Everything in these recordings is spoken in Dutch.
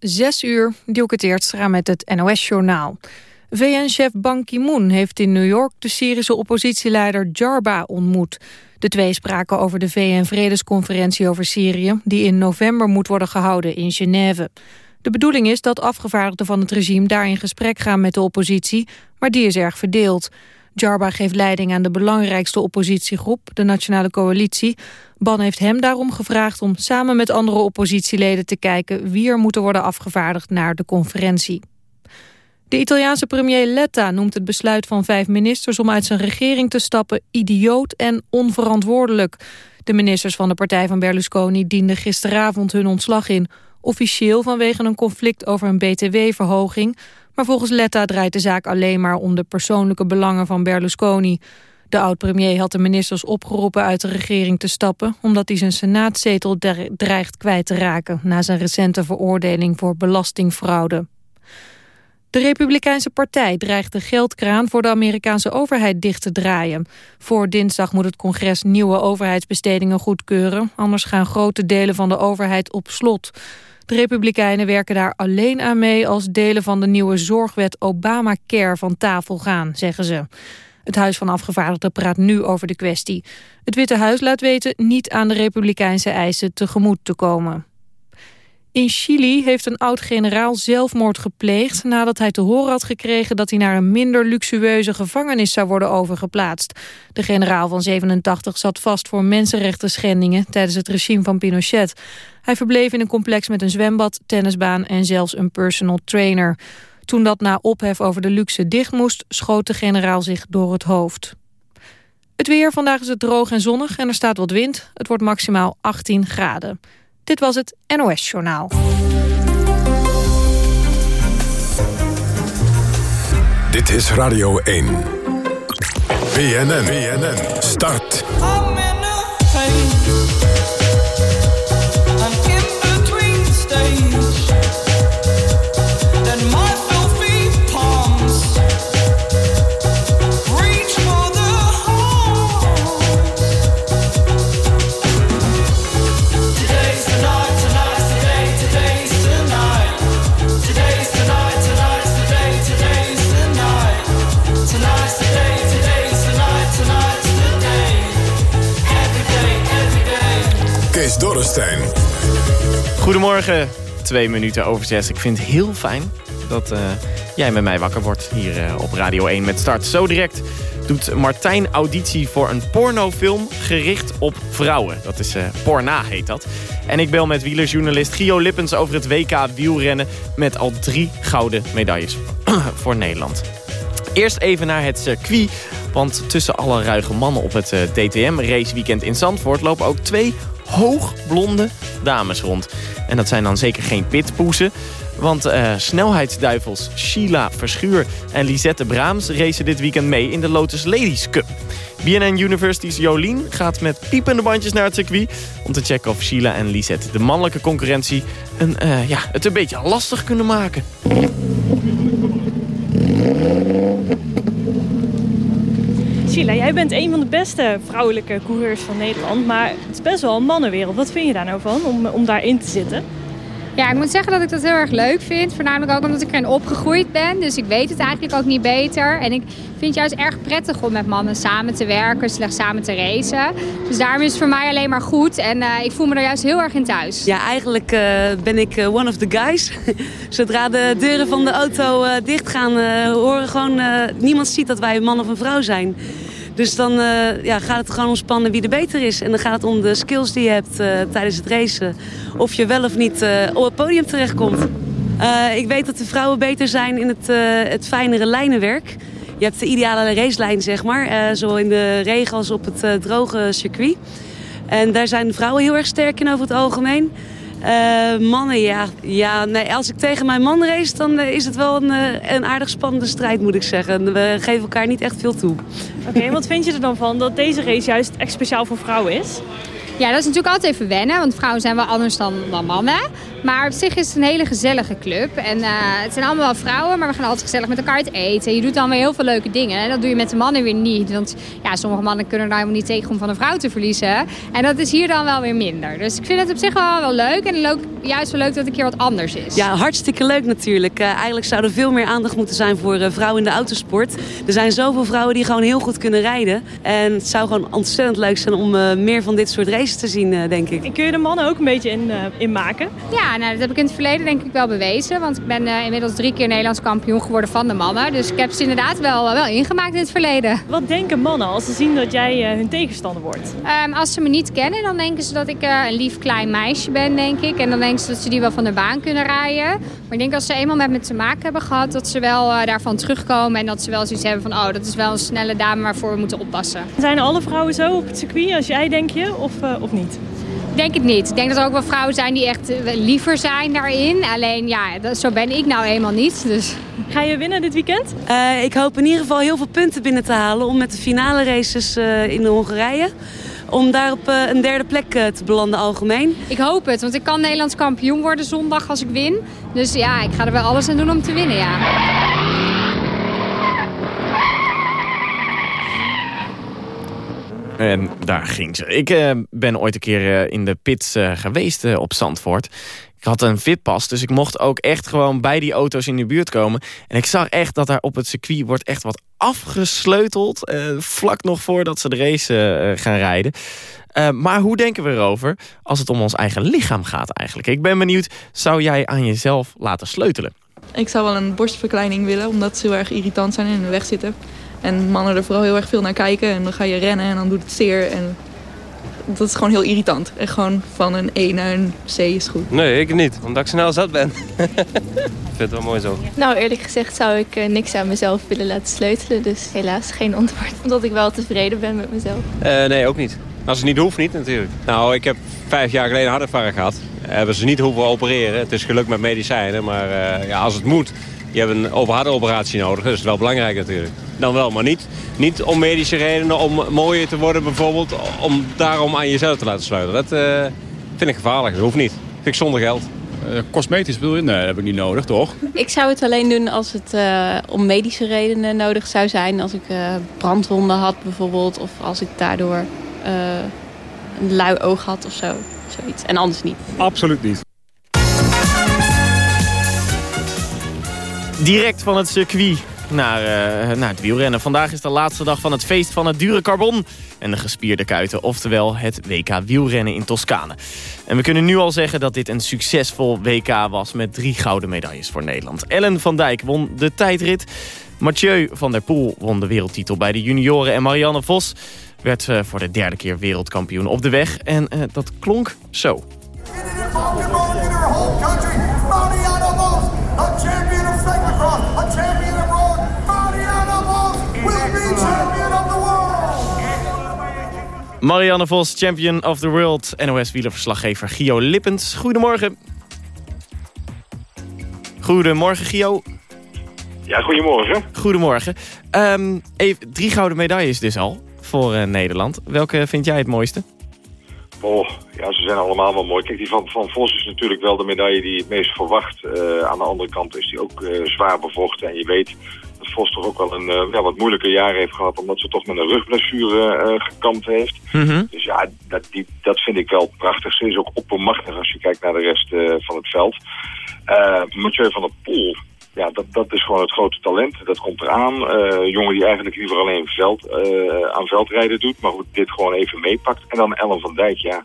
Zes uur, Dielke Teertstra met het NOS-journaal. VN-chef Ban Ki-moon heeft in New York de Syrische oppositieleider Jarba ontmoet. De twee spraken over de VN-vredesconferentie over Syrië... die in november moet worden gehouden in Genève. De bedoeling is dat afgevaardigden van het regime daar in gesprek gaan met de oppositie... maar die is erg verdeeld. Jarba geeft leiding aan de belangrijkste oppositiegroep, de Nationale Coalitie. Ban heeft hem daarom gevraagd om samen met andere oppositieleden te kijken wie er moeten worden afgevaardigd naar de conferentie. De Italiaanse premier Letta noemt het besluit van vijf ministers om uit zijn regering te stappen idioot en onverantwoordelijk. De ministers van de partij van Berlusconi dienden gisteravond hun ontslag in. Officieel vanwege een conflict over een btw-verhoging, maar volgens Letta draait de zaak alleen maar om de persoonlijke belangen van Berlusconi. De oud-premier had de ministers opgeroepen uit de regering te stappen... omdat hij zijn senaatzetel dreigt kwijt te raken... na zijn recente veroordeling voor belastingfraude. De Republikeinse Partij dreigt de geldkraan voor de Amerikaanse overheid dicht te draaien. Voor dinsdag moet het congres nieuwe overheidsbestedingen goedkeuren... anders gaan grote delen van de overheid op slot. De Republikeinen werken daar alleen aan mee als delen van de nieuwe zorgwet Obamacare van tafel gaan, zeggen ze. Het Huis van Afgevaardigden praat nu over de kwestie. Het Witte Huis laat weten niet aan de republikeinse eisen tegemoet te komen. In Chili heeft een oud-generaal zelfmoord gepleegd... nadat hij te horen had gekregen dat hij naar een minder luxueuze gevangenis zou worden overgeplaatst. De generaal van 87 zat vast voor mensenrechten schendingen tijdens het regime van Pinochet. Hij verbleef in een complex met een zwembad, tennisbaan en zelfs een personal trainer. Toen dat na ophef over de luxe dicht moest, schoot de generaal zich door het hoofd. Het weer, vandaag is het droog en zonnig en er staat wat wind. Het wordt maximaal 18 graden. Dit was het NOS Journaal. Dit is Radio 1. BNN, BNN, start. Goedemorgen, twee minuten over zes. Ik vind het heel fijn dat uh, jij met mij wakker wordt hier uh, op Radio 1 met start. Zo direct doet Martijn auditie voor een pornofilm gericht op vrouwen. Dat is uh, Porna heet dat. En ik bel met wielerjournalist Gio Lippens over het WK wielrennen... met al drie gouden medailles voor Nederland. Eerst even naar het circuit. Want tussen alle ruige mannen op het DTM-raceweekend in Zandvoort... lopen ook twee hoogblonde dames rond. En dat zijn dan zeker geen pitpoezen. Want uh, snelheidsduivels Sheila Verschuur en Lisette Braams racen dit weekend mee in de Lotus Ladies Cup. BNN University's Jolien gaat met piepende bandjes naar het circuit... om te checken of Sheila en Lisette de mannelijke concurrentie een, uh, ja, het een beetje lastig kunnen maken. Sheila, jij bent een van de beste vrouwelijke coureurs van Nederland. Maar het is best wel een mannenwereld. Wat vind je daar nou van om, om daarin te zitten? Ja, ik moet zeggen dat ik dat heel erg leuk vind. Voornamelijk ook omdat ik erin opgegroeid ben. Dus ik weet het eigenlijk ook niet beter. En ik vind het juist erg prettig om met mannen samen te werken, slechts samen te racen. Dus daarom is het voor mij alleen maar goed. En uh, ik voel me er juist heel erg in thuis. Ja, eigenlijk uh, ben ik uh, one of the guys. Zodra de deuren van de auto dicht gaan, horen gewoon... niemand ziet dat wij een man of een vrouw zijn. Dus dan uh, ja, gaat het gewoon om spannen wie er beter is. En dan gaat het om de skills die je hebt uh, tijdens het racen. Of je wel of niet uh, op het podium terechtkomt. ik weet dat de vrouwen beter zijn in het, het fijnere lijnenwerk. Je hebt de ideale racelijn, zeg maar. zowel in de regen als op het droge circuit. En daar zijn de vrouwen heel erg sterk in over het algemeen. Uh, mannen, ja. ja nee, als ik tegen mijn man race, dan uh, is het wel een, uh, een aardig spannende strijd, moet ik zeggen. We geven elkaar niet echt veel toe. Oké, okay, wat vind je er dan van dat deze race juist echt speciaal voor vrouwen is? Ja, dat is natuurlijk altijd even wennen, want vrouwen zijn wel anders dan, dan mannen. Maar op zich is het een hele gezellige club. En uh, het zijn allemaal wel vrouwen, maar we gaan altijd gezellig met elkaar uit eten. Je doet dan weer heel veel leuke dingen. En dat doe je met de mannen weer niet. Want ja, sommige mannen kunnen daar helemaal niet tegen om van een vrouw te verliezen. En dat is hier dan wel weer minder. Dus ik vind het op zich wel, wel leuk. En leuk, juist wel leuk dat het een keer wat anders is. Ja, hartstikke leuk natuurlijk. Uh, eigenlijk zou er veel meer aandacht moeten zijn voor uh, vrouwen in de autosport. Er zijn zoveel vrouwen die gewoon heel goed kunnen rijden. En het zou gewoon ontzettend leuk zijn om meer van dit soort races te zien, denk ik. En kun je de mannen ook een beetje in, in maken? Ja, nou, dat heb ik in het verleden denk ik wel bewezen. Want ik ben uh, inmiddels drie keer Nederlands kampioen geworden van de mannen. Dus ik heb ze inderdaad wel, wel ingemaakt in het verleden. Wat denken mannen als ze zien dat jij uh, hun tegenstander wordt? Um, als ze me niet kennen, dan denken ze dat ik een lief klein meisje ben, denk ik. En dan denken ze dat ze die wel van de baan kunnen rijden. Maar ik denk als ze eenmaal met me te maken hebben gehad... dat ze wel daarvan terugkomen en dat ze wel zoiets hebben van... oh, dat is wel een snelle dame waarvoor we moeten oppassen. Zijn alle vrouwen zo op het circuit als jij, denk je, of, of niet? Ik denk het niet. Ik denk dat er ook wel vrouwen zijn die echt eh, liever zijn daarin. Alleen ja, dat, zo ben ik nou eenmaal niet. Dus. Ga je winnen dit weekend? Uh, ik hoop in ieder geval heel veel punten binnen te halen om met de finale races uh, in de Hongarije om daar op een derde plek te belanden algemeen. Ik hoop het, want ik kan Nederlands kampioen worden zondag als ik win. Dus ja, ik ga er wel alles aan doen om te winnen, ja. En daar ging ze. Ik uh, ben ooit een keer uh, in de pits uh, geweest op Zandvoort. Ik had een fitpas, dus ik mocht ook echt gewoon bij die auto's in de buurt komen. En ik zag echt dat daar op het circuit wordt echt wat afgesleuteld. vlak nog voordat ze de race gaan rijden. maar hoe denken we erover als het om ons eigen lichaam gaat eigenlijk? Ik ben benieuwd, zou jij aan jezelf laten sleutelen? Ik zou wel een borstverkleining willen, omdat ze heel erg irritant zijn en in de weg zitten. En mannen er vooral heel erg veel naar kijken. En dan ga je rennen en dan doet het zeer. En dat is gewoon heel irritant. En gewoon van een E naar een C is goed. Nee, ik niet. Omdat ik snel zat ben. ik vind het wel mooi zo. Nou, eerlijk gezegd zou ik uh, niks aan mezelf willen laten sleutelen. Dus helaas geen antwoord. Omdat ik wel tevreden ben met mezelf. Uh, nee, ook niet. Als het niet hoeft, niet natuurlijk. Nou, ik heb vijf jaar geleden hartinfarct gehad. Hebben ze niet hoeven opereren. Het is gelukt met medicijnen. Maar uh, ja, als het moet, je hebt een operatie nodig. Dat is wel belangrijk natuurlijk. Dan wel, maar niet, niet om medische redenen, om mooier te worden bijvoorbeeld. Om daarom aan jezelf te laten sluiten. Dat uh, vind ik gevaarlijk. Dat hoeft niet. Vind ik zonder geld. Uh, cosmetisch wil je? Nee, dat heb ik niet nodig, toch? Ik zou het alleen doen als het uh, om medische redenen nodig zou zijn. Als ik brandwonden had bijvoorbeeld. Of als ik daardoor een lui oog had of zo. Zoiets. En anders niet. Absoluut niet. Direct van het circuit naar, uh, naar het wielrennen. Vandaag is de laatste dag van het feest van het dure carbon en de gespierde kuiten. Oftewel het WK wielrennen in Toscane. En we kunnen nu al zeggen dat dit een succesvol WK was... met drie gouden medailles voor Nederland. Ellen van Dijk won de tijdrit. Mathieu van der Poel won de wereldtitel bij de junioren. En Marianne Vos werd uh, voor de derde keer wereldkampioen op de weg. En uh, dat klonk zo. Marianne Vos, champion of the world. NOS-wielerverslaggever Gio Lippens. Goedemorgen. Goedemorgen, Gio. Ja, goedemorgen. Goedemorgen. Um, even, drie gouden medailles dus al voor uh, Nederland. Welke vind jij het mooiste? Oh, ja, ze zijn allemaal wel mooi. Kijk, die van, van Vos is natuurlijk wel de medaille die je het meest verwacht. Uh, aan de andere kant is die ook uh, zwaar bevochten. En je weet Vos toch ook wel een ja, wat moeilijker jaar heeft gehad... omdat ze toch met een rugblessure gekampt heeft. Mm -hmm. Dus ja, dat, die, dat vind ik wel prachtig. Ze is ook oppermachtig als je kijkt naar de rest van het veld. Mathieu van der Poel, ja, dat, dat is gewoon het grote talent. Dat komt eraan. Uh, jongen die eigenlijk liever alleen veld, uh, aan veldrijden doet. Maar goed, dit gewoon even meepakt. En dan Ellen van Dijk, ja.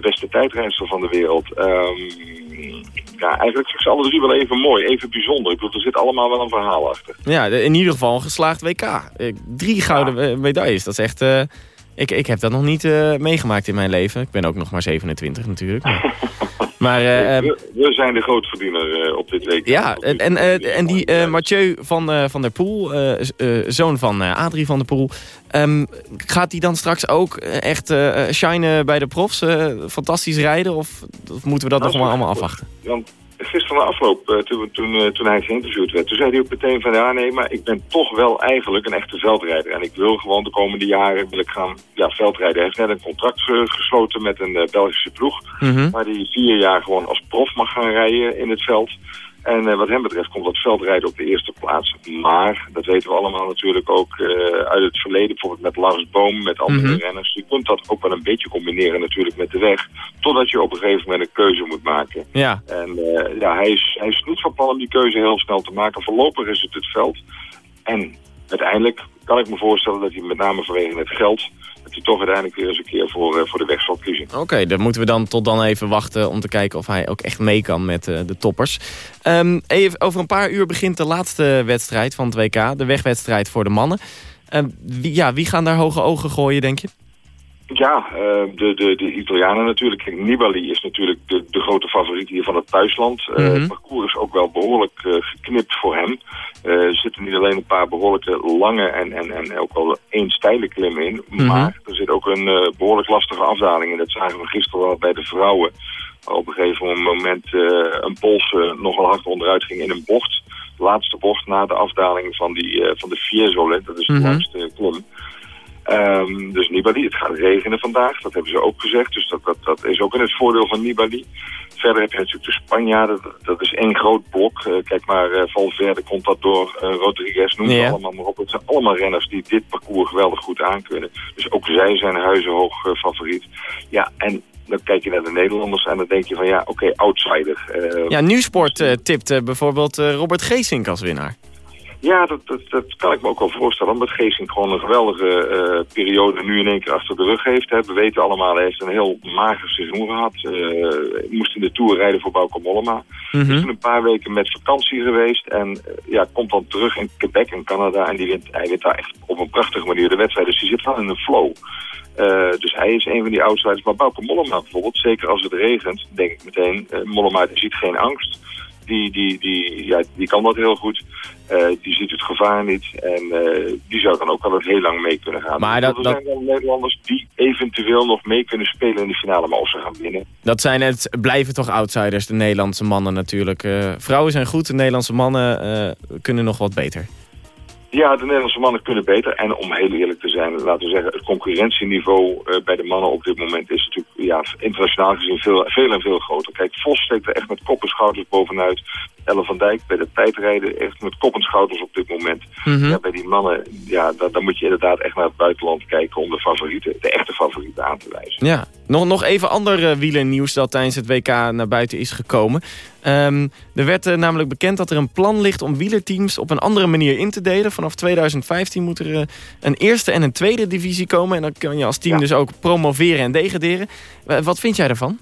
De beste tijdrijster van de wereld. Um, ja, eigenlijk vind ik ze alle drie wel even mooi. Even bijzonder. Ik bedoel, er zit allemaal wel een verhaal achter. Ja, in ieder geval een geslaagd WK. Drie gouden ja. medailles. Dat is echt... Uh, ik, ik heb dat nog niet meegemaakt in mijn leven. Ik ben ook nog maar 27 natuurlijk. Maar... Maar, uh, we, we, zijn de grootverdiener uh, op dit week. Ja, en, en, uh, en die uh, Mathieu van, van der Poel, zoon van Adrie van der Poel... Um, gaat die dan straks ook echt shinen bij de profs? fantastisch rijden? Of, of, moeten we dat nou, nog maar allemaal afwachten? Want gisteren na afloop, uh, toen, toen, uh, toen hij geïnterviewd werd, toen zei hij ook meteen van ja nee, maar ik ben toch wel eigenlijk een echte veldrijder. En ik wil gewoon de komende jaren wil ik gaan ja, veldrijden. Hij heeft net een contract gesloten met een Belgische ploeg, Mhm. waar hij vier jaar gewoon als prof mag gaan rijden in het veld. En wat hem betreft komt dat veldrijden op de eerste plaats. Maar, dat weten we allemaal natuurlijk ook uit het verleden, bijvoorbeeld met Lars Boom, met andere Mhm. renners. Je kunt dat ook wel een beetje combineren natuurlijk met de weg, totdat je op een gegeven moment een keuze moet maken. Ja, En eh, ja, hij is, hij is niet van plan om die keuze heel snel te maken. Voorlopig is het het veld. En uiteindelijk kan ik me voorstellen dat hij met name vanwege het geld... dat hij toch uiteindelijk weer eens een keer voor, eh, voor de weg zal kiezen. oké. dan moeten we dan tot dan even wachten om te kijken of hij ook echt mee kan met eh, de toppers. Ehm, even, over een paar uur begint de laatste wedstrijd van het WK. De wegwedstrijd voor de mannen. Wie, ja, wie gaan daar hoge ogen gooien, denk je? Ja, eh, de, de, de Italianen natuurlijk. Kijk, Nibali is natuurlijk de, de grote favoriet hier van het thuisland. Eh, Mhm. Het parcours is ook wel behoorlijk eh, geknipt voor hem. Er zitten niet alleen een paar behoorlijke lange en, en, en ook wel één steile klim in. Mhm. Maar er zit ook een eh, behoorlijk lastige afdaling. En dat zagen we gisteren wel bij de vrouwen. Op een gegeven moment een pols nogal hard onderuit ging in een bocht. De laatste bocht na de afdaling van, die, van de Fiesole. Dat is de Mhm. langste klim. Ehm, dus Nibali, het gaat regenen vandaag, dat hebben ze ook gezegd. Dus dat, dat, dat is ook in het voordeel van Nibali. Verder heb je natuurlijk de Spanjaarden, dat, dat is één groot blok. Eh, kijk maar, uh, Valverde komt dat door, uh, Rodriguez, noem Ja. ze allemaal maar op. Het zijn allemaal renners die dit parcours geweldig goed aankunnen. Dus ook zij zijn huizenhoog uh, favoriet. Ja, en dan kijk je naar de Nederlanders en dan denk je van ja, oké, outsider. Eh, Ja, Nieuwsport uh, tipt bijvoorbeeld Robert Geesink als winnaar. Ja, dat, dat, dat kan ik me ook wel voorstellen. Omdat Geesink gewoon een geweldige uh, periode nu in één keer achter de rug heeft. Hè. We weten allemaal, hij heeft een heel mager seizoen gehad. Uh, moest in de Tour rijden voor Bauke Mollema. Mm -hmm. Is toen een paar weken met vakantie geweest. En uh, ja, komt dan terug in Quebec in Canada. En die wint, hij wint daar echt op een prachtige manier de wedstrijd. Dus die zit wel in een flow. Uh, dus hij is een van die outsiders. Maar Bauke Mollema bijvoorbeeld, zeker als het regent, denk ik meteen, uh, Mollema ziet geen angst. Die, die, die, ja, die kan dat heel goed. Uh, die ziet het gevaar niet. En uh, die zou dan ook wel heel lang mee kunnen gaan. Maar dat, er dat... zijn wel Nederlanders die eventueel nog mee kunnen spelen in de finale, maar of ze gaan winnen. Dat zijn het, blijven toch outsiders, de Nederlandse mannen natuurlijk. Uh, vrouwen zijn goed, de Nederlandse mannen kunnen nog wat beter. Ja, de Nederlandse mannen kunnen beter. En om heel eerlijk te zijn, laten we zeggen, het concurrentieniveau uh, bij de mannen op dit moment is natuurlijk ja, internationaal gezien veel, veel en veel groter. Kijk, Vos steekt er echt met kop en schouders bovenuit. Elle van Dijk bij de tijdrijden echt met kop en schouders op dit moment. Mm -hmm. ja, bij die mannen, ja, dan, dan moet je inderdaad echt naar het buitenland kijken om de favorieten, de echte favorieten aan te wijzen. Ja, nog, nog even ander uh, wielernieuws dat tijdens het WK naar buiten is gekomen. Um, er werd uh, namelijk bekend dat er een plan ligt om wielerteams op een andere manier in te delen. Vanaf 2015 moet er uh, een eerste en een tweede divisie komen. En dan kan je als team ja. dus ook promoveren en degraderen. Wat vind jij daarvan?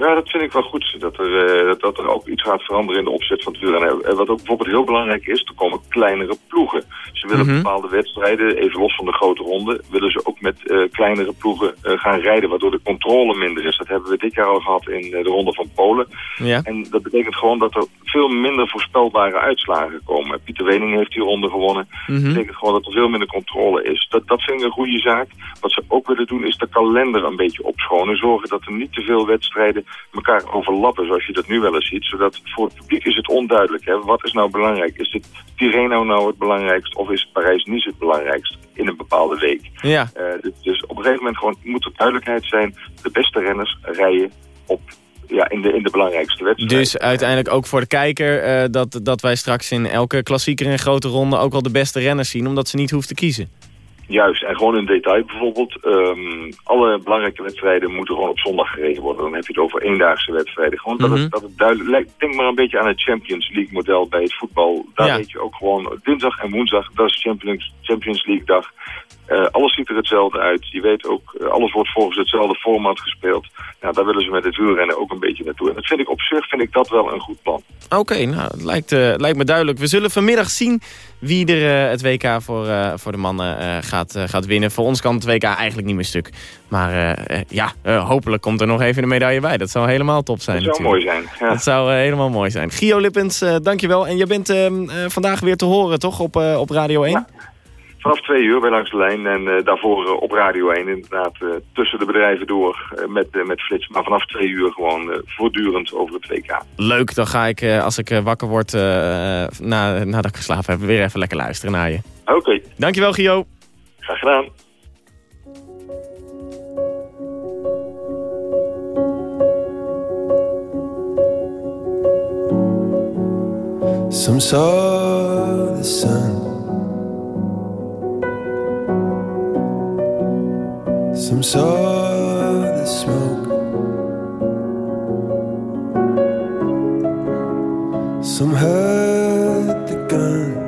Ja, dat vind ik wel goed. Dat er, uh, dat, er ook iets gaat veranderen in de opzet van het wielrennen. En wat ook bijvoorbeeld heel belangrijk is, er komen kleinere ploegen. Ze willen Mhm. mm -hmm. bepaalde wedstrijden, even los van de grote ronde, willen ze ook met uh, kleinere ploegen uh, gaan rijden, waardoor de controle minder is. Dat hebben we dit jaar al gehad in de ronde van Polen. Ja. En dat betekent gewoon dat er veel minder voorspelbare uitslagen komen. Pieter Wening heeft die ronde gewonnen. Mhm. Dat betekent gewoon dat er veel minder controle is. Dat, dat vind ik een goede zaak. Wat ze ook willen doen is de kalender een beetje opschonen. Zorgen dat er niet te veel wedstrijden elkaar overlappen zoals je dat nu wel eens ziet. Zodat voor het publiek is het onduidelijk. Hè? Wat is nou belangrijk? Is dit Tirreno nou het belangrijkst of is Parijs-Nice het belangrijkst in een bepaalde week? Ja. Uh, dus, dus op een gegeven moment gewoon moet er duidelijkheid zijn. De beste renners rijden op ja, in, de, in de belangrijkste wedstrijd. Dus uiteindelijk ook voor de kijker uh, dat, dat wij straks in elke klassieker en grote ronde ook al de beste renners zien, omdat ze niet hoeft te kiezen. Juist, en gewoon in detail bijvoorbeeld. Um, alle belangrijke wedstrijden moeten gewoon op zondag gereden worden. Dan heb je het over eendaagse wedstrijden. Gewoon dat, Mhm. het, dat het duidelijk lijkt. Denk maar een beetje aan het Champions League model bij het voetbal. Daar Ja. weet je ook gewoon dinsdag en woensdag, dat is Champions, Champions League dag. Uh, alles ziet er hetzelfde uit. Je weet ook, uh, alles wordt volgens hetzelfde format gespeeld. Nou, daar willen ze met het wielrennen ook een beetje naartoe. En dat vind ik op zich vind ik dat wel een goed plan. Oké, nou, het lijkt, uh, lijkt me duidelijk. We zullen vanmiddag zien wie er uh, het WK voor, uh, voor de mannen uh, gaat, gaat winnen. Voor ons kan het WK eigenlijk niet meer stuk. Maar ja, hopelijk komt er nog even een medaille bij. Dat zou helemaal top zijn Dat zou natuurlijk. mooi zijn. Ja. Dat zou helemaal mooi zijn. Gio Lippens, dankjewel. En je bent ehm, vandaag weer te horen, toch, op, op Radio 1? Ja. Vanaf twee uur bij Langs de Lijn en daarvoor op Radio 1 inderdaad tussen de bedrijven door met, met Flits. Maar vanaf twee uur gewoon voortdurend over het WK. Leuk, dan ga ik als ik wakker word na, nadat ik geslapen heb weer even lekker luisteren naar je. Oké. Dankjewel Gio. Graag gedaan. Some saw the sun, some saw the smoke, some heard the gun,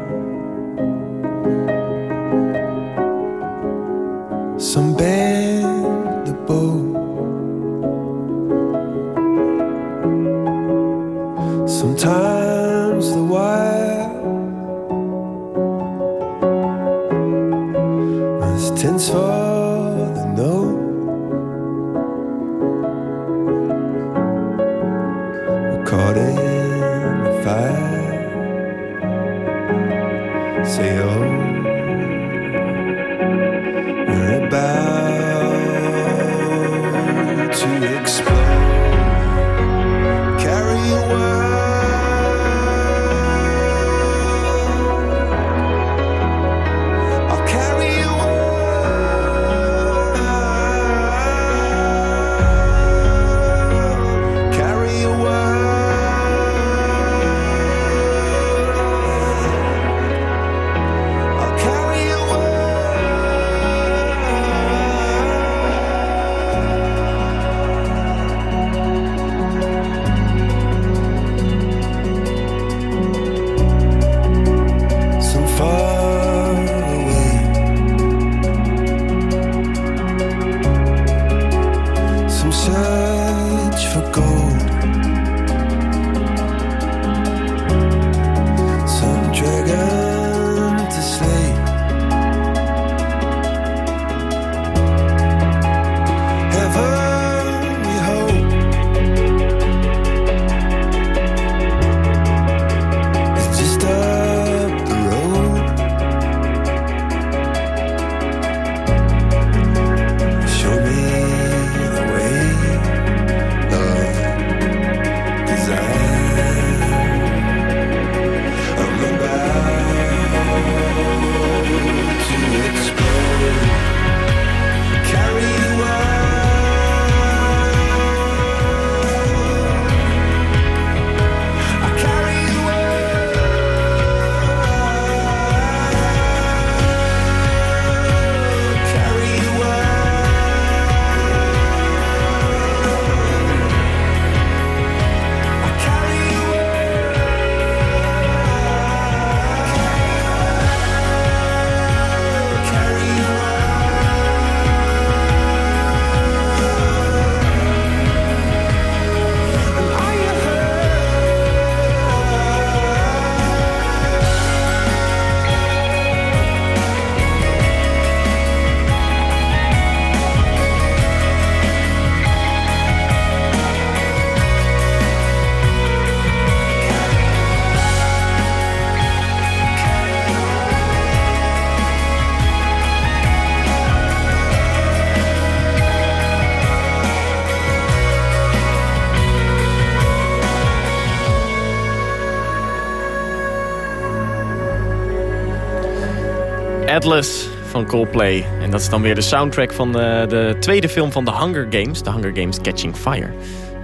Atlas van Coldplay. En dat is dan weer de soundtrack van de, de tweede film van The Hunger Games. The Hunger Games Catching Fire.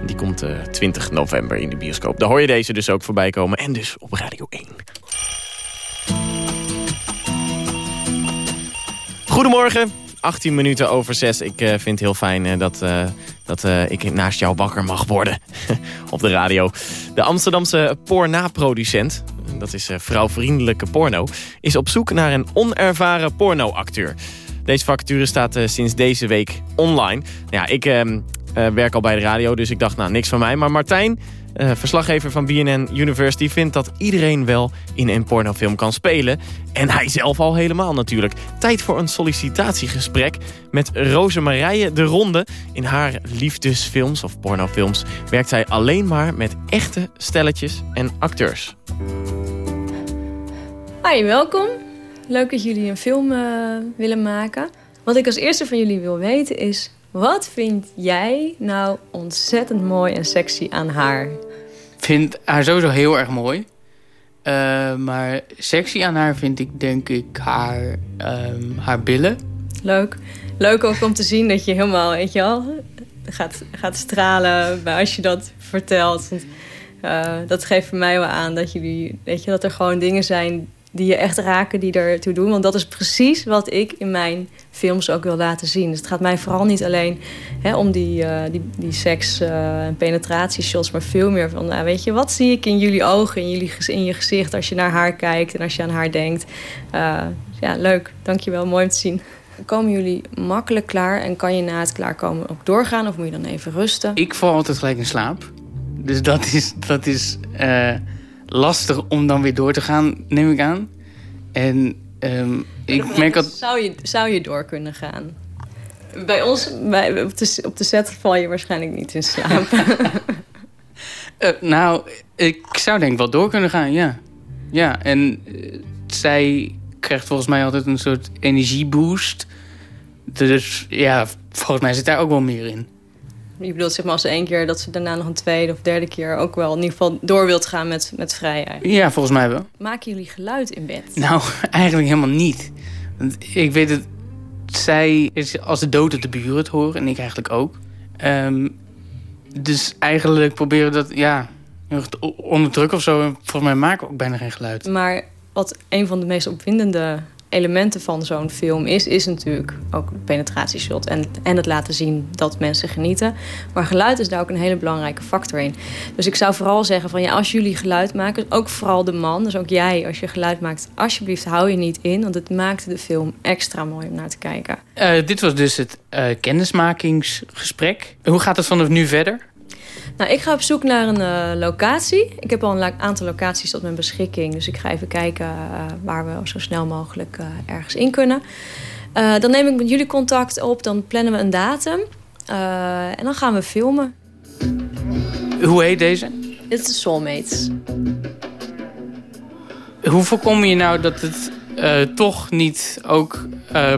Die komt eh 20 november in de bioscoop. Daar hoor je deze dus ook voorbij komen. En dus op Radio 1. Goedemorgen. 18 minuten over 6. Ik eh, vind het heel fijn eh, dat, eh, dat eh, ik naast jou wakker mag worden op de radio. De Amsterdamse porna-producent, dat is eh, vrouwvriendelijke porno... is op zoek naar een onervaren pornoacteur. Deze vacature staat eh, sinds deze week online. Ja, ik ehm, eh, werk al bij de radio, dus ik dacht, nou, niks van mij. Maar Martijn, verslaggever van BNN University... vindt dat iedereen wel in een pornofilm kan spelen. En hij zelf al helemaal natuurlijk. Tijd voor een sollicitatiegesprek met Rosemarije de Ronde. In haar liefdesfilms of pornofilms werkt zij alleen maar met echte stelletjes en acteurs. Hi, welkom. leuk dat jullie een film uh, willen maken. Wat ik als eerste van jullie wil weten is... wat vind jij nou ontzettend mooi en sexy aan haar? Ik vind haar sowieso heel erg mooi. Uh, maar sexy aan haar vind ik denk ik haar, um, haar billen. Leuk. Leuk ook om te zien dat je helemaal, weet je wel, gaat, gaat stralen als je dat vertelt. Want, uh, dat geeft voor mij wel aan dat, jullie, weet je, dat er gewoon dingen zijn die je echt raken, die ertoe doen. Want dat is precies wat ik in mijn films ook wil laten zien. Dus het gaat mij vooral niet alleen hè, om die, uh, die, die seks- uh, en penetratieshots... maar veel meer van, nou, weet je, wat zie ik in jullie ogen, in, jullie, in je gezicht... als je naar haar kijkt en als je aan haar denkt. Uh, ja, leuk. Dankjewel. Mooi om te zien. Komen jullie makkelijk klaar en kan je na het klaarkomen ook doorgaan... of moet je dan even rusten? Ik val altijd gelijk in slaap. Dus dat is... Dat is lastig om dan weer door te gaan, neem ik aan. En um, ik merk dat... Zou je, zou je door kunnen gaan? Bij ons, bij, op, de, op de set val je waarschijnlijk niet in slaap. uh, nou, ik zou denk ik wel door kunnen gaan, ja. Ja, en uh, zij krijgt volgens mij altijd een soort energieboost. Dus ja, volgens mij zit daar ook wel meer in. Je bedoelt zeg maar als ze één keer dat ze daarna nog een tweede of derde keer ook wel in ieder geval door wilt gaan met, met vrijheid. Ja, volgens mij wel. Maken jullie geluid in bed? Nou, eigenlijk helemaal niet. Want ik weet het, zij is als de dood uit de buren het horen en ik eigenlijk ook. Um, dus eigenlijk proberen dat, ja, onder druk of zo. Volgens mij maken we ook bijna geen geluid. Maar wat een van de meest opwindende elementen van zo'n film is, is natuurlijk ook penetratieshot en, en het laten zien dat mensen genieten. Maar geluid is daar ook een hele belangrijke factor in. Dus ik zou vooral zeggen van ja, als jullie geluid maken, ook vooral de man, dus ook jij als je geluid maakt, alsjeblieft hou je niet in, want het maakt de film extra mooi om naar te kijken. Uh, dit was dus het uh, kennismakingsgesprek. Hoe gaat het vanaf nu verder? Nou, ik ga op zoek naar een uh, locatie. Ik heb al een aantal locaties tot mijn beschikking. Dus ik ga even kijken uh, waar we zo snel mogelijk uh, ergens in kunnen. dan neem ik met jullie contact op. Dan plannen we een datum. en dan gaan we filmen. Hoe heet deze? Dit is Soulmates. Hoe voorkom je nou dat het toch niet ook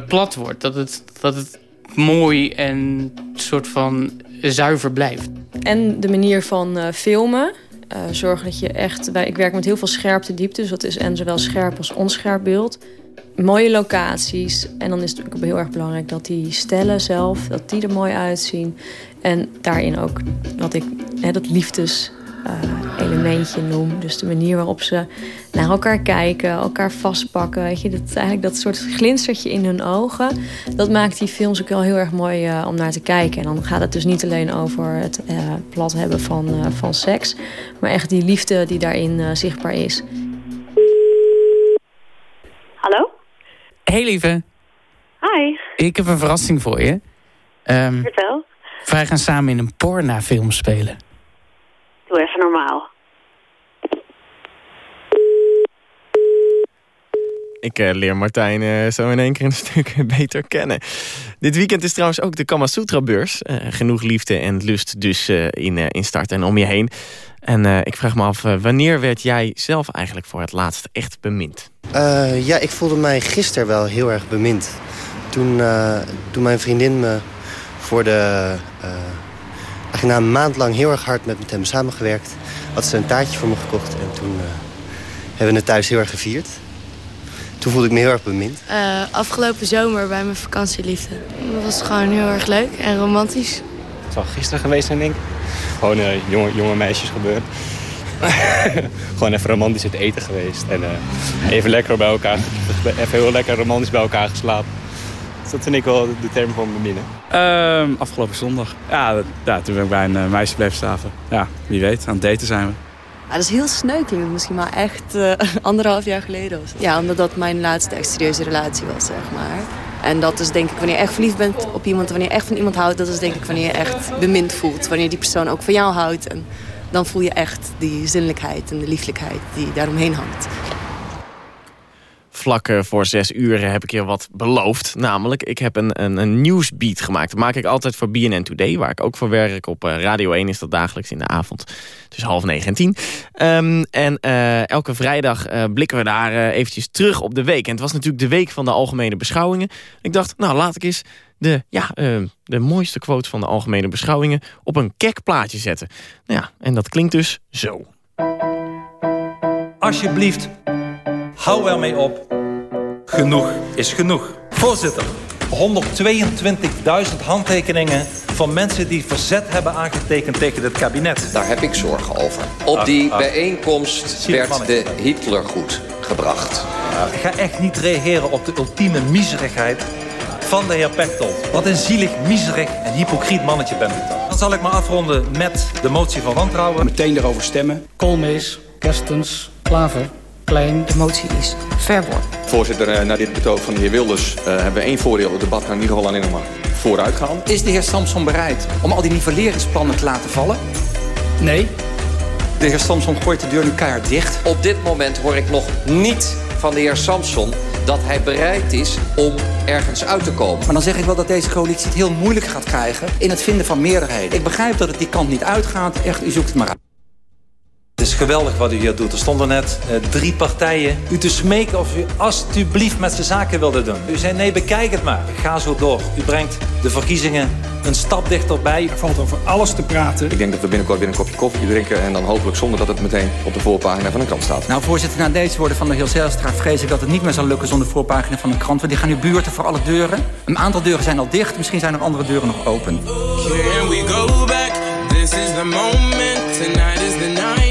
plat wordt? Dat het, dat het mooi en soort van zuiver blijft? En de manier van uh, filmen. Uh, zorgen dat je echt... Ik werk met heel veel scherpte diepte. Dus dat is en zowel scherp als onscherp beeld. Mooie locaties. En dan is het natuurlijk heel erg belangrijk dat die stellen zelf... dat die er mooi uitzien. En daarin ook wat ik... Hè, dat liefdes elementje noem. Dus de manier waarop ze naar elkaar kijken, elkaar vastpakken. Weet je, dat, eigenlijk dat soort glinstertje in hun ogen. Dat maakt die films ook wel heel erg mooi uh, om naar te kijken. En dan gaat het dus niet alleen over het uh, plat hebben van, van seks. Maar echt die liefde die daarin zichtbaar is. Hallo? Hey lieve. Hi. Ik heb een verrassing voor je. Um, Vertel. Wij gaan samen in een pornafilm spelen. Even normaal. Ik uh, leer Martijn uh, zo in één keer een stuk beter kennen. Dit weekend is trouwens ook de Kama Sutra beurs. Uh, genoeg liefde en lust dus in, in start en om je heen. En ik vraag me af, wanneer werd jij zelf eigenlijk voor het laatst echt bemind? ja, ik voelde mij gisteren wel heel erg bemind. Toen, toen mijn vriendin me voor de eigenlijk na een maand lang heel erg hard met hem samengewerkt. Had ze een taartje voor me gekocht en toen uh, hebben we het thuis heel erg gevierd. Toen voelde ik me heel erg bemind. Uh, afgelopen zomer bij mijn vakantieliefde. Dat was gewoon heel erg leuk en romantisch. Het zal gisteren geweest zijn, denk ik. Gewoon uh, jonge, jonge meisjes gebeuren. gewoon even romantisch het eten geweest. En even lekker bij elkaar, even heel lekker romantisch bij elkaar geslapen. Dus dat vind ik wel de term van beminnen. Uh, afgelopen zondag. Ja, ja, toen ben ik bij een uh, meisje blijven slapen. Ja, wie weet, aan het daten zijn we. Ja, dat is heel sneu klinkt misschien maar echt uh, anderhalf jaar geleden was. Ja, omdat dat mijn laatste echt serieuze relatie was, zeg maar. En dat is denk ik wanneer je echt verliefd bent op iemand... wanneer je echt van iemand houdt, dat is denk ik wanneer je echt bemind voelt. Wanneer die persoon ook van jou houdt. En dan voel je echt die zinnelijkheid en de lieflijkheid die daaromheen hangt. Vlak eh, voor zes uur heb ik je wat beloofd. Namelijk, ik heb een, een, een nieuwsbeat gemaakt. Dat maak ik altijd voor BNN Today, waar ik ook voor werk. Op eh, Radio 1 is dat dagelijks in de avond tussen half negen en tien. Ehm, en eh, elke vrijdag blikken we daar eventjes terug op de week. En het was natuurlijk de week van de algemene beschouwingen. Ik dacht, nou laat ik eens de, ja, de mooiste quote van de algemene beschouwingen op een kek plaatje zetten. Nou ja, en dat klinkt dus zo. Alsjeblieft, hou ermee op. Genoeg is genoeg. Voorzitter, 122.000 handtekeningen van mensen die verzet hebben aangetekend tegen het kabinet. Daar heb ik zorgen over. Op ah, die ah. bijeenkomst werd de Hitlergoed gebracht. Ik ga echt niet reageren op de ultieme miserigheid van de heer Pechtold. Wat een zielig, miserig en hypocriet mannetje bent u dan. Dan zal ik maar afronden met de motie van wantrouwen. Meteen erover stemmen. Koolmees, Kerstens, Klaver, Klein. De motie is verworpen. Voorzitter, eh, na dit betoog van de heer Wilders uh, hebben we één voordeel. Het debat kan in ieder geval alleen nog maar vooruit gaan. Is de heer Samson bereid om al die nivelleringsplannen te laten vallen? Nee. De heer Samson gooit de deur nu keihard dicht. Op dit moment hoor ik nog niet van de heer Samson dat hij bereid is om ergens uit te komen. Maar dan zeg ik wel dat deze coalitie het heel moeilijk gaat krijgen... in het vinden van meerderheden. Ik begrijp dat het die kant niet uitgaat. Echt, u zoekt het maar uit. Het is geweldig wat u hier doet. Er stonden net uh, drie partijen u te smeken of u alstublieft met z'n zaken wilde doen. U zei nee, bekijk het maar. Ga zo door. U brengt de verkiezingen een stap dichterbij. Er valt over alles te praten. Ik denk dat we binnenkort weer een kopje koffie drinken... en dan hopelijk zonder dat het meteen op de voorpagina van een krant staat. Nou, voorzitter, na deze woorden van de heer Zijlstra... vrees ik dat het niet meer zal lukken zonder voorpagina van een krant. Want die gaan nu buurten voor alle deuren. Een aantal deuren zijn al dicht. Misschien zijn er andere deuren nog open. Can we go back? This is the moment. Tonight is the night.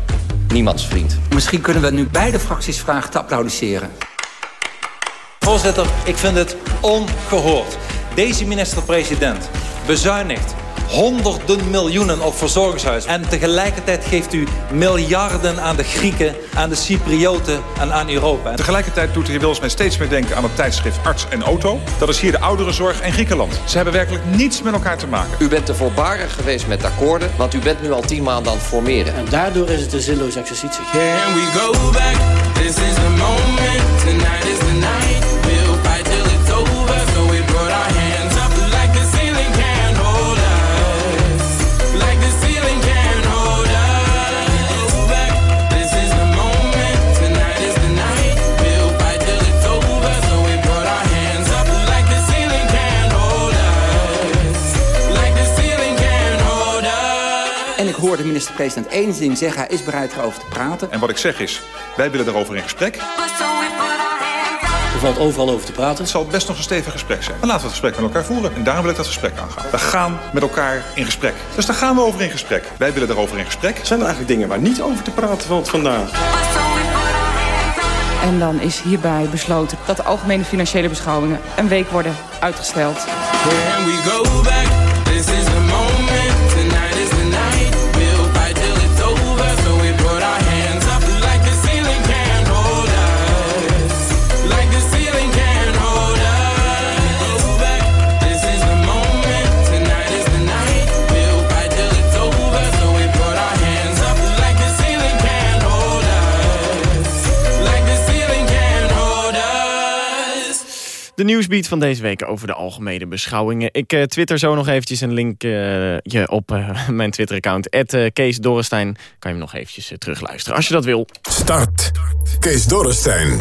niemands vriend. Misschien kunnen we nu beide fracties vragen te applaudisseren. Voorzitter, ik vind het ongehoord. Deze minister-president bezuinigt honderden miljoenen op verzorgingshuis. En tegelijkertijd geeft u miljarden aan de Grieken, aan de Cyprioten en aan Europa. Tegelijkertijd doet de heer Wils mij steeds meer denken aan het tijdschrift Arts en Auto. Dat is hier de ouderenzorg en Griekenland. Ze hebben werkelijk niets met elkaar te maken. U bent te voorbarig geweest met akkoorden, want u bent nu al tien maanden aan het formeren. En daardoor is het een zinloos exercitie. Can we go back? This is the moment. Tonight is the night. De minister-president één zin zeggen. Hij is bereid erover te praten. En wat ik zeg is, wij willen daarover in gesprek. Er valt overal over te praten. Het zal best nog een stevig gesprek zijn. Maar laten we het gesprek met elkaar voeren. En daarom wil ik dat gesprek aangaan. We gaan met elkaar in gesprek. Dus daar gaan we over in gesprek. Wij willen daarover in gesprek. Zijn er eigenlijk dingen waar niet over te praten valt vandaag? En dan is hierbij besloten dat de algemene financiële beschouwingen een week worden uitgesteld. Can we go back? Nieuwsbeat van deze week over de algemene beschouwingen. Ik uh, twitter zo nog eventjes een linkje uh, op uh, mijn Twitter-account. Kees Dorrestein. Kan je hem nog eventjes terugluisteren als je dat wil. Start. Kees Dorrestein.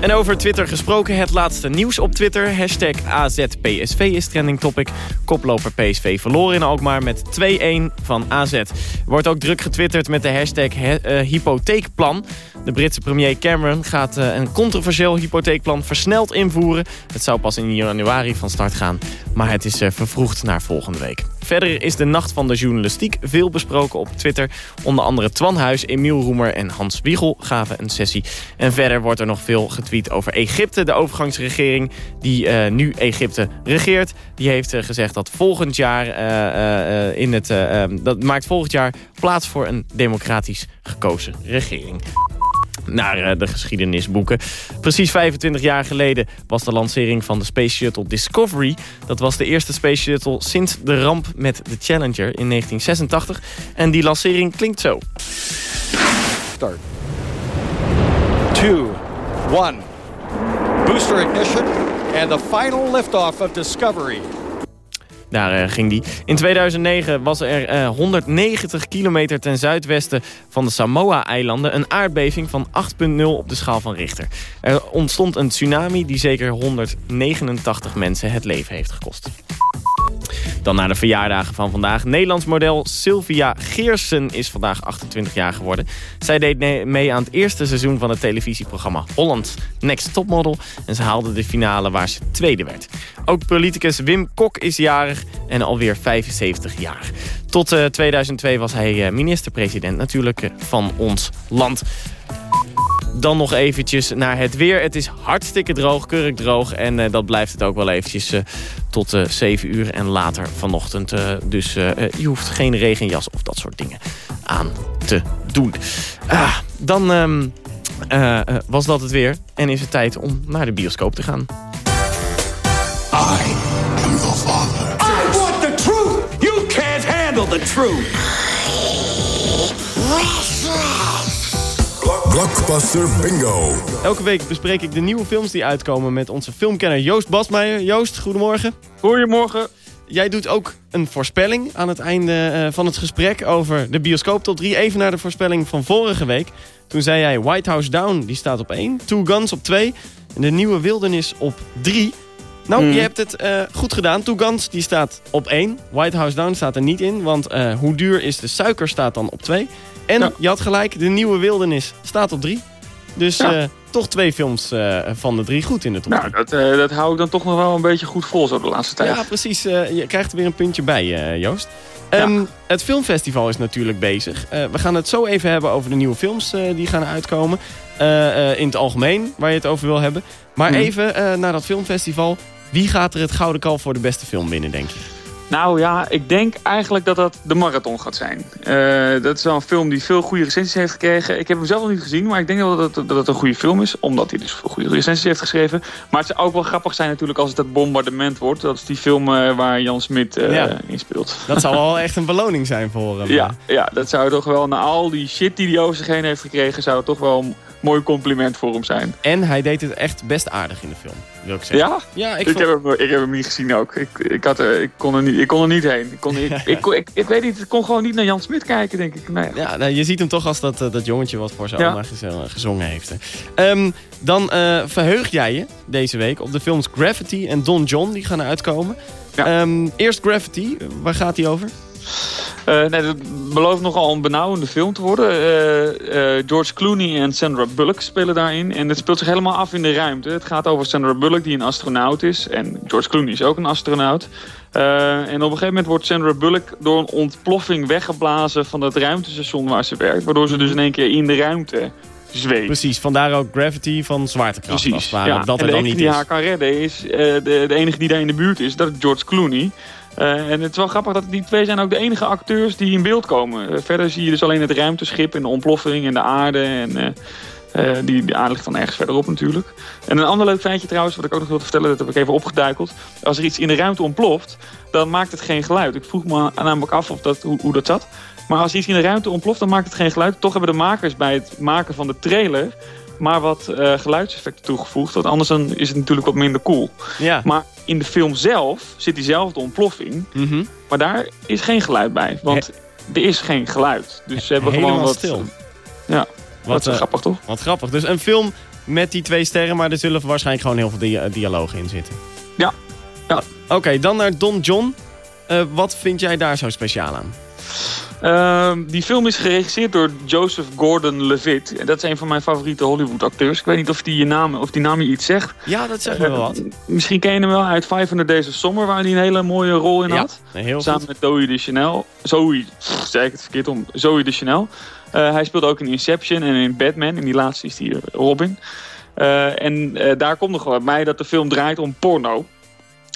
En over Twitter gesproken, het laatste nieuws op Twitter. Hashtag AZPSV is trending topic. Koploper PSV verloren in Alkmaar met 2-1 van AZ. Wordt ook druk getwitterd met de hashtag hypotheekplan. De Britse premier Cameron gaat eh, een controversieel hypotheekplan versneld invoeren. Het zou pas in januari van start gaan, maar het is eh, vervroegd naar volgende week. Verder is de Nacht van de Journalistiek veel besproken op Twitter. Onder andere Twan Huis, Emiel Roemer en Hans Wiegel gaven een sessie. En verder wordt er nog veel getweet over Egypte. De overgangsregering die eh, nu Egypte regeert... die heeft eh, gezegd dat volgend jaar... eh, in het, eh, eh, dat maakt volgend jaar plaats voor een democratisch gekozen regering naar eh, de geschiedenisboeken. Precies 25 jaar geleden was de lancering van de Space Shuttle Discovery. Dat was de eerste Space Shuttle sinds de ramp met de Challenger in 1986. En die lancering klinkt zo. Start. Two, one. Booster ignition and the final liftoff of Discovery. Daar eh, ging die. In 2009 was er eh, 190 kilometer ten zuidwesten van de Samoa-eilanden... een aardbeving van 8,0 op de schaal van Richter. Er ontstond een tsunami die zeker 189 mensen het leven heeft gekost. Dan naar de verjaardagen van vandaag. Nederlands model Sylvia Geersen is vandaag 28 jaar geworden. Zij deed mee aan het eerste seizoen van het televisieprogramma Holland Next Topmodel. En ze haalde de finale waar ze tweede werd. Ook politicus Wim Kok is jarig en alweer 75 jaar. Tot eh, 2002 was hij eh, minister-president natuurlijk eh, van ons land. Dan nog eventjes naar het weer. Het is hartstikke droog, kurkdroog. En eh, dat blijft het ook wel eventjes eh, tot eh 7 uur en later vanochtend. Eh, dus je hoeft geen regenjas of dat soort dingen aan te doen. Ah, dan ehm, eh, eh, was dat het weer. En is het tijd om naar de bioscoop te gaan. I am the father. I want the truth. You can't handle the truth. Blockbuster Bingo. Elke week bespreek ik de nieuwe films die uitkomen met onze filmkenner Joost Basmeijer. Joost, goedemorgen. Goedemorgen. Jij doet ook een voorspelling aan het einde eh, van het gesprek over de bioscoop tot 3. Even naar de voorspelling van vorige week. Toen zei jij White House Down, die staat op 1. Two Guns op 2. En de Nieuwe Wildernis op 3. Nou, Hmm. je hebt het eh, goed gedaan. Two Guns, die staat op 1. White House Down staat er niet in. Want eh, hoe duur is de suiker staat dan op 2. En je had gelijk, de Nieuwe Wildernis staat op 3. Dus Ja. eh, toch twee films eh, van de drie goed in de top Nou, dat, eh, dat hou ik dan toch nog wel een beetje goed vol zo de laatste tijd. ja, precies. Je krijgt er weer een puntje bij, Joost. Ehm, Het filmfestival is natuurlijk bezig. We gaan het zo even hebben over de nieuwe films die gaan uitkomen. In het algemeen, waar je het over wil hebben. Maar Mhm. even naar dat filmfestival. Wie gaat er het Gouden Kalf voor de beste film winnen, denk je? Nou ja, ik denk eigenlijk dat dat de marathon gaat zijn. Eh, dat is wel een film die veel goede recensies heeft gekregen. Ik heb hem zelf nog niet gezien, maar ik denk dat het, dat het een goede film is. Omdat hij dus veel goede recensies heeft geschreven. Maar het zou ook wel grappig zijn natuurlijk als het dat bombardement wordt. Dat is die film eh, waar Jan Smit Ja. in speelt. Dat zal wel echt een beloning zijn voor hem. Ja, ja, dat zou toch wel, na al die shit die hij over zich heen heeft gekregen... zou het toch wel mooi compliment voor hem zijn. En hij deed het echt best aardig in de film, wil ik zeggen. Ja? Ja, ik ik, vond- heb hem, ik heb hem niet gezien ook. Ik, ik, had, er- ik, kon, er niet, ik kon er niet heen. Ik, kon, ik, ik, ik, ik weet niet, ik kon gewoon niet naar Jan Smit kijken, denk ik. Nee. Ja, nou, je ziet hem toch als dat, eh, dat jongetje wat voor zijn Ja. oma gez- gezongen heeft. Ehm, dan eh, verheug jij je deze week op de films Gravity en Don John. Die gaan uitkomen. Ehm, eerst Gravity. Waar gaat die over? Eh, nee, dat belooft nogal een benauwende film te worden. Eh, eh, George Clooney en Sandra Bullock spelen daarin. En het speelt zich helemaal af in de ruimte. Het gaat over Sandra Bullock die een astronaut is. En George Clooney is ook een astronaut. En op een gegeven moment wordt Sandra Bullock door een ontploffing weggeblazen van het ruimtestation waar ze werkt. Waardoor ze dus in één keer in de ruimte zweeft. Precies, vandaar ook Gravity van zwaartekracht. Precies, ja. dat en de enige die haar kan redden is eh, de, de enige die daar in de buurt is. Dat is George Clooney. Eh, en het is wel grappig dat die twee zijn ook de enige acteurs die in beeld komen. Eh, verder zie je dus alleen het ruimteschip en de ontploffing en de aarde. En, eh, die, die aarde ligt dan ergens verderop natuurlijk. En een ander leuk feitje trouwens, wat ik ook nog wil vertellen, dat heb ik even opgeduikeld. Als er iets in de ruimte ontploft, dan maakt het geen geluid. Ik vroeg me namelijk af of dat, hoe, hoe dat zat. Maar als iets in de ruimte ontploft, dan maakt het geen geluid. Toch hebben de makers bij het maken van de trailer maar wat eh, geluidseffecten toegevoegd. Want anders dan is het natuurlijk wat minder cool. Ja. Maar in de film zelf zit diezelfde ontploffing. Mhm. Maar daar is geen geluid bij. Want er is geen geluid. Dus ze hebben Helemaal gewoon wat... stil. Ja, wat eh, grappig toch? Wat grappig. Dus een film met die twee sterren, maar er zullen waarschijnlijk gewoon heel veel dia- dialogen in zitten. Ja. ja. Oké, dan naar Don John. Eh, wat vind jij daar zo speciaal aan? Ehm, die film is geregisseerd door Joseph Gordon-Levitt. En dat is een van mijn favoriete Hollywood-acteurs. Ik weet niet of die, je naam, of die naam je iets zegt. Ja, dat zegt me wel wat. Eh, misschien ken je hem wel uit 500 Days of Summer, waar hij een hele mooie rol in Ja, had. heel Samen goed. met Zoe de Chanel. Zoe, zei ik het verkeerd om. Zoe de Chanel. Eh, hij speelt ook in Inception en in Batman. In die laatste is hij Robin. Eh, en eh, daar komt nog wel bij dat de film draait om porno.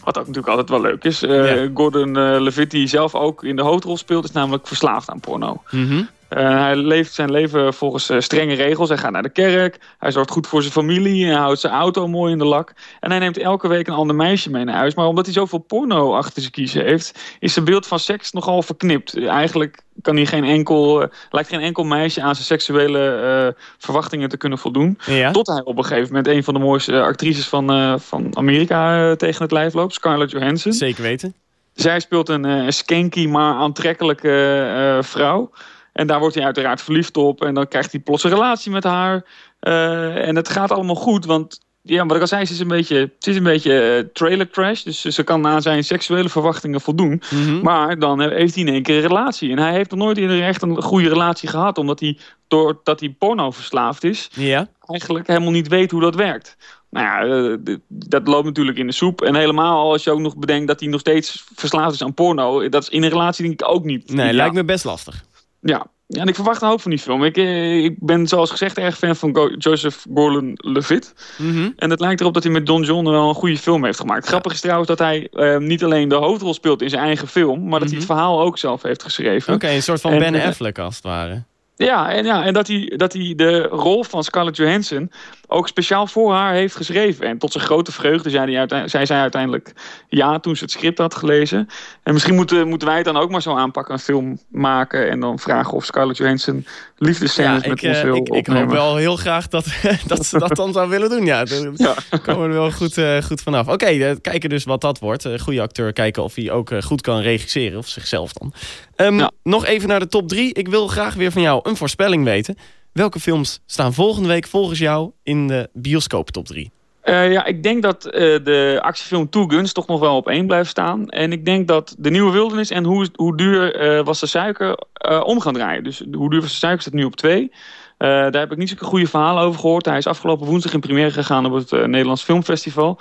Wat ook natuurlijk altijd wel leuk is. Eh, Gordon eh, Levitt, die zelf ook in de hoofdrol speelt, is namelijk verslaafd aan porno. Mhm. Eh, hij leeft zijn leven volgens eh, strenge regels. Hij gaat naar de kerk. Hij zorgt goed voor zijn familie. Hij houdt zijn auto mooi in de lak. En hij neemt elke week een ander meisje mee naar huis. Maar omdat hij zoveel porno achter zijn kiezen heeft... is zijn beeld van seks nogal verknipt. Eigenlijk kan hij geen enkel, eh, lijkt geen enkel meisje aan zijn seksuele eh, verwachtingen te kunnen voldoen. Ja. Tot hij op een gegeven moment een van de mooiste eh, actrices van, eh, van Amerika eh, tegen het lijf loopt. Scarlett Johansson. Zeker weten. Zij speelt een eh, skanky maar aantrekkelijke eh, vrouw. En daar wordt hij uiteraard verliefd op. En dan krijgt hij plots een relatie met haar. Eh, en het gaat allemaal goed, want... Ja, wat ik al zei, ze is een beetje, ze is een beetje eh, trailer trash. Dus ze kan aan zijn seksuele verwachtingen voldoen. Maar dan he- heeft hij in één keer een relatie. En hij heeft nog nooit eerder echt een goede relatie gehad. Omdat hij, doordat hij porno verslaafd is... Ja. eigenlijk helemaal niet weet hoe dat werkt. Nou ja, eh, dat loopt natuurlijk in de soep. En helemaal als je ook nog bedenkt dat hij nog steeds verslaafd is aan porno. Dat is in een relatie denk ik ook niet. Nee, lijkt me best lastig. Ja. ja, en ik verwacht een hoop van die film. Ik, eh, ik ben zoals gezegd erg fan van Go- Joseph Gordon-Levitt. Mhm. En het lijkt erop dat hij met Don John wel een goede film heeft gemaakt. Grappig is trouwens dat hij eh, niet alleen de hoofdrol speelt in zijn eigen film... maar dat hij het verhaal ook zelf heeft geschreven. Mhm. Oké, een soort van En, Ben eh, Affleck als het ware. ja, en, ja, en dat, hij, dat hij de rol van Scarlett Johansson ook speciaal voor haar heeft geschreven. En tot zijn grote vreugde zei, hij uite- zei zij uiteindelijk ja toen ze het script had gelezen. En misschien moeten, moeten wij het dan ook maar zo aanpakken, een film maken... en dan vragen of Scarlett Johansson liefdescènes Ja, met ik, ons eh, wil ik, ik hoop wel heel graag dat, dat ze dat dan zou willen doen. Ja, daar komen we er wel goed, eh, goed vanaf. Oké, eh, kijken dus wat dat wordt. Een goede acteur, kijken of hij ook goed kan regisseren. Of zichzelf dan. Ehm, Nog even naar de top drie. Ik wil graag weer van jou een voorspelling weten. Welke films staan volgende week volgens jou in de bioscoop top 3? Eh, ja, ik denk dat eh, de actiefilm Two Guns toch nog wel op één blijft staan. En ik denk dat De Nieuwe Wildernis en Hoe, hoe duur eh, was de suiker om gaan draaien. Dus Hoe duur was de suiker staat nu op twee. Daar heb ik niet zulke goede verhalen over gehoord. Hij is afgelopen woensdag in première gegaan op het Nederlands Filmfestival.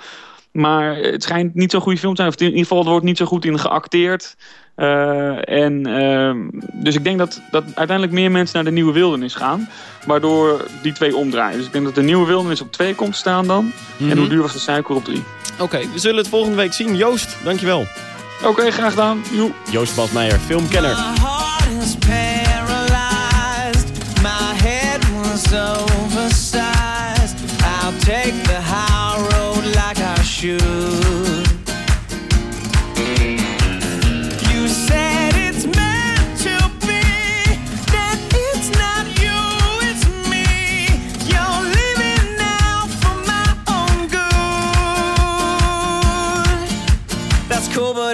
Maar het schijnt niet zo'n goede film te zijn. Of in ieder geval, er wordt niet zo goed in geacteerd. Eh, en, ehm, dus ik denk dat, dat uiteindelijk meer mensen naar de Nieuwe Wildernis gaan. Waardoor die twee omdraaien. Dus ik denk dat de Nieuwe Wildernis op twee komt staan dan. En Mhm. hoe duur was de suiker op drie. Oké, we zullen het volgende week zien. Joost, dankjewel. Oké, graag gedaan. Joe. Joost Basmeijer, filmkenner. heart is paralyzed. My head was oversized. I'll take the high road like I should.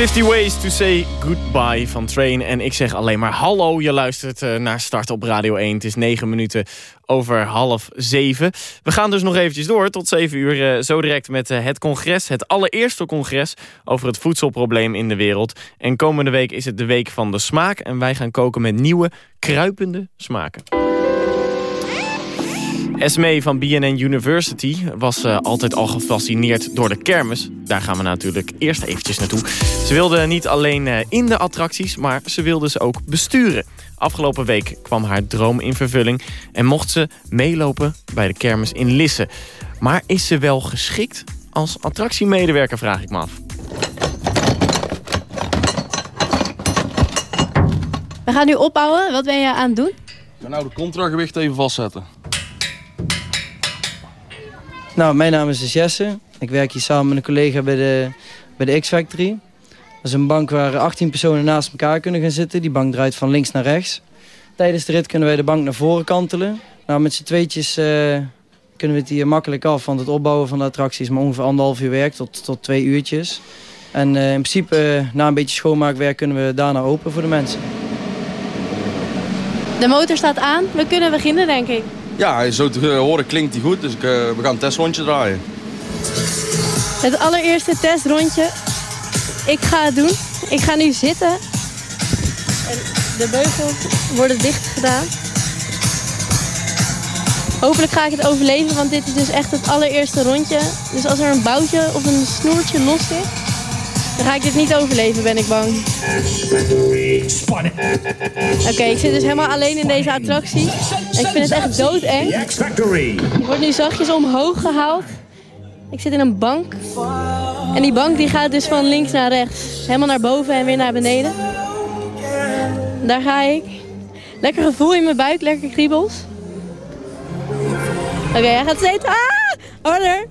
50 Ways to Say Goodbye van Train. En ik zeg alleen maar hallo. Je luistert eh, naar Start op Radio 1. Het is 9 minuten over half 7. We gaan dus nog eventjes door tot 7 uur. eh, zo direct met eh, het congres. Het allereerste congres over het voedselprobleem in de wereld. En komende week is het de week van de smaak. En wij gaan koken met nieuwe, kruipende smaken. Esmee van BNN University was eh, altijd al gefascineerd door de kermis. Daar gaan we natuurlijk eerst eventjes naartoe. Ze wilde niet alleen eh, in de attracties, maar ze wilde ze ook besturen. Afgelopen week kwam haar droom in vervulling... en mocht ze meelopen bij de kermis in Lisse. Maar is ze wel geschikt als attractiemedewerker, vraag ik me af. We gaan nu opbouwen. Wat ben je aan het doen? Ik ga nou de contragewicht even vastzetten. Nou, mijn naam is Jesse. Ik werk hier samen met een collega bij de, bij de X-Factory. Dat is een bank waar 18 personen naast elkaar kunnen gaan zitten. Die bank draait van links naar rechts. Tijdens de rit kunnen wij de bank naar voren kantelen. Nou, met z'n tweetjes eh, kunnen we het hier makkelijk af. Want het opbouwen van de attractie is maar ongeveer anderhalf uur werk tot, tot twee uurtjes. En eh, in principe, eh, na een beetje schoonmaakwerk, kunnen we daarna open voor de mensen. De motor staat aan. We kunnen beginnen, denk ik. Ja, zo te horen klinkt die goed, dus ik, eh, we gaan een testrondje draaien. Het allereerste testrondje. Ik ga het doen. Ik ga nu zitten. En de beugels worden dicht gedaan. Hopelijk ga ik het overleven, want dit is dus echt het allereerste rondje. Dus als er een boutje of een snoertje los zit, dan ga ik dit niet overleven, ben ik bang. Oké, ik zit dus helemaal alleen in deze attractie. Ik vind het echt doodeng. Ik word nu zachtjes omhoog gehaald. Ik zit in een bank. En die bank die gaat dus van links naar rechts. Helemaal naar boven en weer naar beneden. Daar ga ik. Lekker gevoel in mijn buik, lekker kriebels. Oké, hij gaat steeds... Ah! Harder!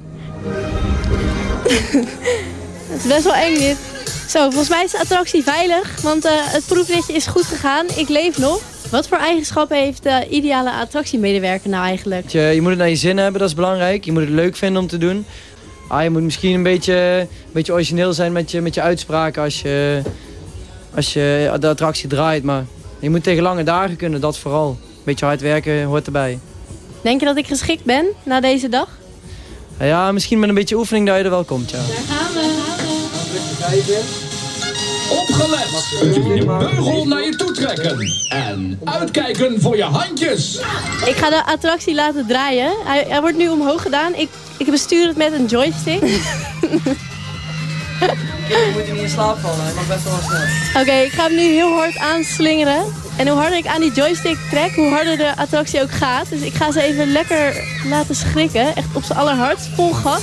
Het is best wel eng dit. Zo, volgens mij is de attractie veilig, want eh, het proefritje is goed gegaan. Ik leef nog. Wat voor eigenschappen heeft de ideale attractiemedewerker nou eigenlijk? Je, je moet het naar je zin hebben, dat is belangrijk. Je moet het leuk vinden om te doen. Ah, je moet misschien een beetje, een beetje origineel zijn met je, met je uitspraken als je, als je de attractie draait. Maar je moet tegen lange dagen kunnen, dat vooral. Een beetje hard werken hoort erbij. Denk je dat ik geschikt ben na deze dag? Ja, misschien met een beetje oefening dat je er wel komt, ja. Daar gaan we. Opgelet! Je beugel naar je toe trekken. En uitkijken voor je handjes. Ik ga de attractie laten draaien. Hij, hij wordt nu omhoog gedaan. Ik, ik bestuur het met een joystick. Je moet niet in slaap vallen, hij mag best wel snel. Oké, ik ga hem nu heel hard aanslingeren. En hoe harder ik aan die joystick trek, hoe harder de attractie ook gaat. Dus ik ga ze even lekker laten schrikken. Echt op z'n allerhardst, vol gas.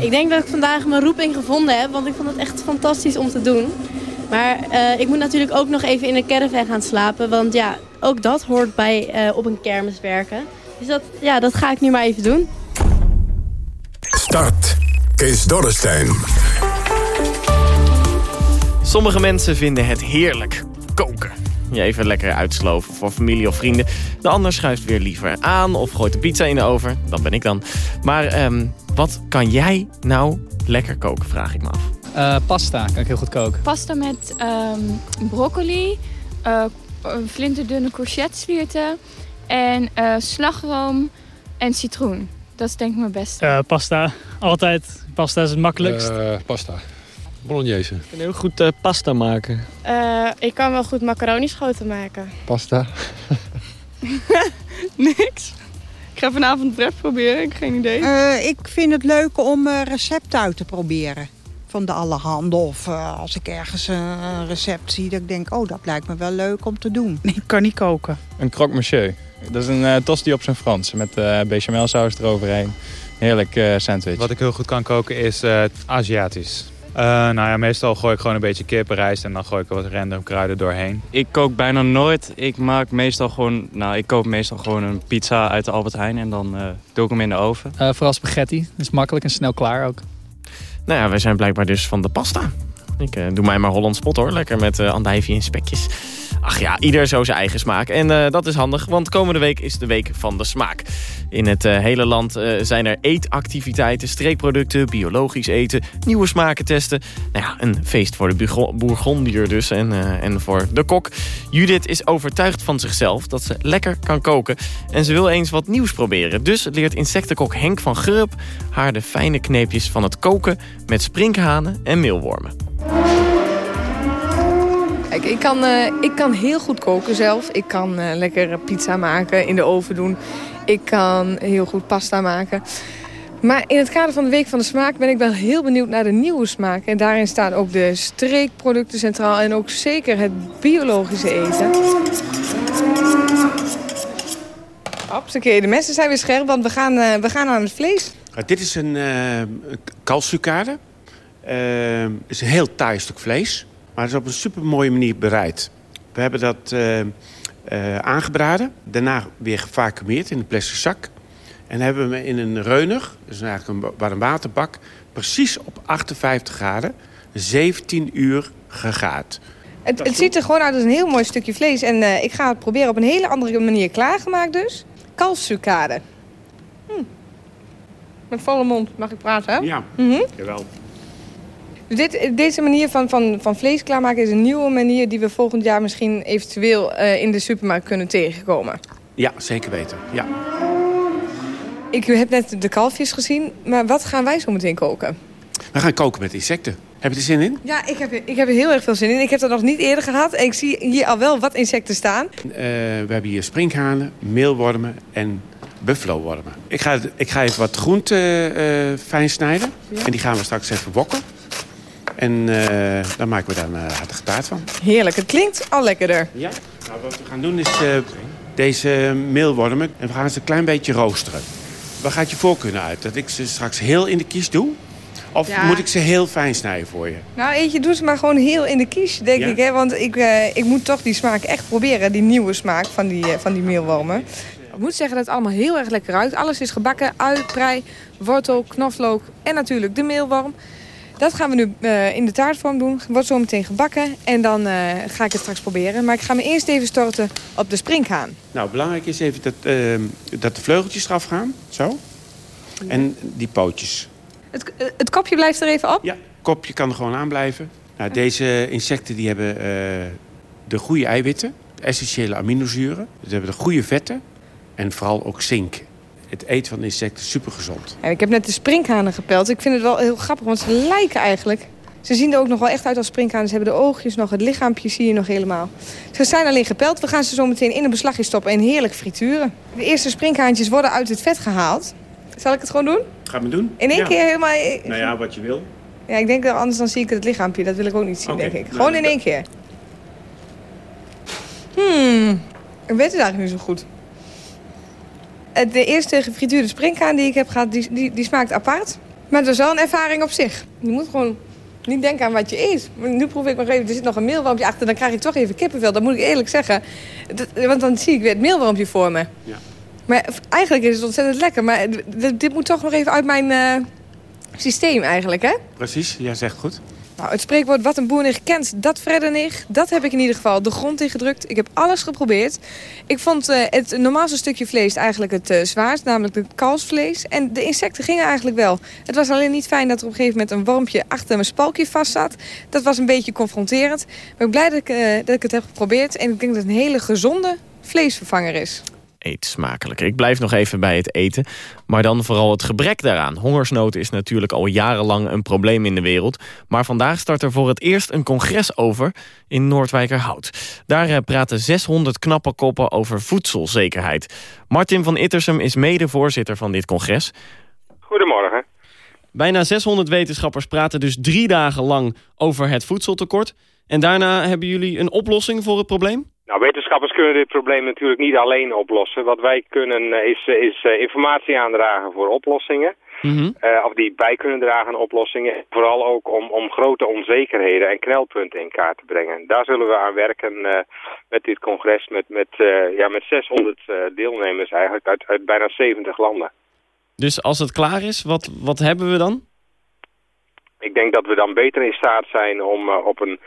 Ik denk dat ik vandaag mijn roeping gevonden heb, want ik vond het echt fantastisch om te doen. Maar eh, ik moet natuurlijk ook nog even in een caravan gaan slapen, want ja, ook dat hoort bij eh, op een kermis werken. Dus dat, ja, dat ga ik nu maar even doen. Start. Kees Dorrestein. Sommige mensen vinden het heerlijk koken. Je even lekker uitsloven voor familie of vrienden. De ander schuift weer liever aan of gooit de pizza in de oven. Dat ben ik dan. Maar ehm, wat kan jij nou lekker koken, vraag ik me af. Eh, pasta kan ik heel goed koken. Pasta met ehm, broccoli, eh flinterdunne courgetteslierten en eh, slagroom en citroen. Dat is denk ik mijn beste. Eh, pasta, altijd. Pasta is het makkelijkst. Eh, pasta. Bolognese. Ik kan heel goed eh, pasta maken. Eh, ik kan wel goed macaroni schoten maken. Pasta. Niks. Ik ga vanavond bread proberen, ik heb geen idee. Eh, ik vind het leuk om eh, recepten uit te proberen. Van de allerhande. Of eh, als ik ergens een recept zie dat ik denk... oh, dat lijkt me wel leuk om te doen. Ik kan niet koken. Een croque monsieur. Dat is een eh, tosti op zijn Frans met eh bechamelsaus eroverheen. Heerlijk eh, sandwich. Wat ik heel goed kan koken is eh, Aziatisch. Eh, nou ja, meestal gooi ik gewoon een beetje kip, rijst en dan gooi ik er wat random kruiden doorheen. Ik kook bijna nooit. Ik maak meestal gewoon, nou, ik koop meestal gewoon een pizza uit de Albert Heijn en dan eh, doe ik hem in de oven. Eh, vooral spaghetti. Dat is makkelijk en snel klaar ook. Nou ja, wij zijn blijkbaar dus van de pasta. Ik eh, doe mij maar Hollands pot hoor. Lekker met eh andijvie en spekjes. Ach ja, ieder zo zijn eigen smaak. En uh, dat is handig, want komende week is de week van de smaak. In het uh, hele land uh, zijn er eetactiviteiten, streekproducten, biologisch eten, nieuwe smaken testen. Nou ja, een feest voor de Bourgondier dus en, en voor de kok. Judith is overtuigd van zichzelf dat ze lekker kan koken. En ze wil eens wat nieuws proberen. Dus leert insectenkok Henk van Gurp haar de fijne kneepjes van het koken met sprinkhanen en meelwormen. Ik kan, uh, ik kan heel goed koken zelf. Ik kan uh, lekker pizza maken, in de oven doen. Ik kan heel goed pasta maken. Maar in het kader van de Week van de Smaak ben ik wel heel benieuwd naar de nieuwe smaak. En daarin staan ook de streekproducten centraal en ook zeker het biologische eten. Hopsakee, de mensen zijn weer scherp, want we gaan, uh, we gaan aan het vlees. Dit is een uh. Het is een heel taai stuk vlees. Maar het is op een super mooie manier bereid. We hebben dat aangebraden. Daarna weer gevacumeerd in een plastic zak. En hebben we in een reunig, dus eigenlijk een warm waterbak... precies op 58 graden, 17 uur gegaard. Het, het ziet er gewoon uit als een heel mooi stukje vlees. En uh, ik ga het proberen op een hele andere manier klaargemaakt dus. Kalfsucade. Hm. Met volle mond mag ik praten, hè? Ja, mm -hmm. jawel. Dit, deze manier van, van, van vlees klaarmaken is een nieuwe manier... die we volgend jaar misschien eventueel uh, in de supermarkt kunnen tegenkomen. Ja, zeker weten. Ja. Ik heb net de kalfjes gezien, maar wat gaan wij zo meteen koken? We gaan koken met insecten. Heb je er zin in? Ja, ik heb, ik heb er heel erg veel zin in. Ik heb dat nog niet eerder gehad. En ik zie hier al wel wat insecten staan. Uh, we hebben hier sprinkhanen, meelwormen en buffalowormen. Ik ga, ik ga even wat groenten uh, fijn snijden. Ja. En die gaan we straks even wokken. En uh, daar maken we dan een hartige taart van. Heerlijk, het klinkt al lekkerder. Ja, nou, wat we gaan doen is deze meelwormen... en we gaan ze een klein beetje roosteren. Waar gaat je voorkeur uit? Dat ik ze straks heel in de kies doe? Of ja. moet ik ze heel fijn snijden voor je? Nou, eentje, doe ze maar gewoon heel in de kies, denk ja? ik. Hè? Want ik, uh, ik moet toch die smaak echt proberen. Die nieuwe smaak van die, uh, van die meelwormen. Ik moet zeggen dat het allemaal heel erg lekker ruikt. Alles is gebakken, ui, prei, wortel, knoflook en natuurlijk de meelworm. Dat gaan we nu uh, in de taartvorm doen. Wordt zo meteen gebakken en dan ga ik het straks proberen. Maar ik ga me eerst even storten op de springhaan. Nou, belangrijk is even dat, dat de vleugeltjes eraf gaan. Zo. Ja. En die pootjes. Het, het, kopje blijft er even op? Ja, het kopje kan er gewoon aan blijven. Nou, deze insecten die hebben uh, de goede eiwitten, de essentiële aminozuren. Ze hebben de goede vetten en vooral ook zink. Het eten van insecten is super gezond. Ja, ik heb net de sprinkhanen gepeld. Ik vind het wel heel grappig, want ze lijken eigenlijk... Ze zien er ook nog wel echt uit als sprinkhanen. Ze hebben de oogjes nog, het lichaampje zie je nog helemaal. Ze zijn alleen gepeld. We gaan ze zo meteen in een beslagje stoppen en heerlijk frituren. De eerste sprinkhaantjes worden uit het vet gehaald. Zal ik het gewoon doen? Ga me doen. In één ja. keer helemaal... Nou ja, wat je wil. Ja, ik denk dat anders dan zie ik het lichaampje. Dat wil ik ook niet zien, okay. denk ik. Gewoon nou, in één keer. Hmm, ik weet het eigenlijk niet zo goed. De eerste gefrituurde springhaan die ik heb gehad, die, die, die smaakt apart. Maar dat is wel een ervaring op zich. Je moet gewoon niet denken aan wat je eet. Maar nu proef ik nog even, er zit nog een meelwormpje achter... dan krijg ik toch even kippenvel, dat moet ik eerlijk zeggen. Dat, want dan zie ik weer het meelwormpje voor me. Ja. Maar eigenlijk is het ontzettend lekker. Maar dit moet toch nog even uit mijn uh, systeem eigenlijk, hè? Precies, jij zegt goed. Nou, het spreekwoord wat een boer niet kent, dat verder niet. Dat heb ik in ieder geval de grond ingedrukt. Ik heb alles geprobeerd. Ik vond uh, het normaalste stukje vlees eigenlijk het uh, zwaarst, namelijk het kalfsvlees. En de insecten gingen eigenlijk wel. Het was alleen niet fijn dat er op een gegeven moment een wormpje achter mijn spalkje vast zat. Dat was een beetje confronterend. Maar ik ben blij dat ik, uh, dat ik het heb geprobeerd. En ik denk dat het een hele gezonde vleesvervanger is eet smakelijk. Ik blijf nog even bij het eten, maar dan vooral het gebrek daaraan. Hongersnood is natuurlijk al jarenlang een probleem in de wereld. Maar vandaag start er voor het eerst een congres over in Noordwijkerhout. Daar eh, praten 600 knappe koppen over voedselzekerheid. Martin van Ittersum is mede-voorzitter van dit congres. Goedemorgen. Bijna 600 wetenschappers praten dus drie dagen lang over het voedseltekort. En daarna hebben jullie een oplossing voor het probleem? Nou, wetenschappers kunnen dit probleem natuurlijk niet alleen oplossen. Wat wij kunnen eh, is, eh, is uh, informatie aandragen voor oplossingen. Mm -hmm. uh, of die bij kunnen dragen aan oplossingen. Vooral ook om, om grote onzekerheden en knelpunten in kaart te brengen. Daar zullen we aan werken uh, met dit congres met, met, uh, ja, met 600 deelnemers eigenlijk uit, uit bijna 70 landen. Dus als het klaar is, wat, wat hebben we dan? Ik denk dat we dan beter in staat zijn om op een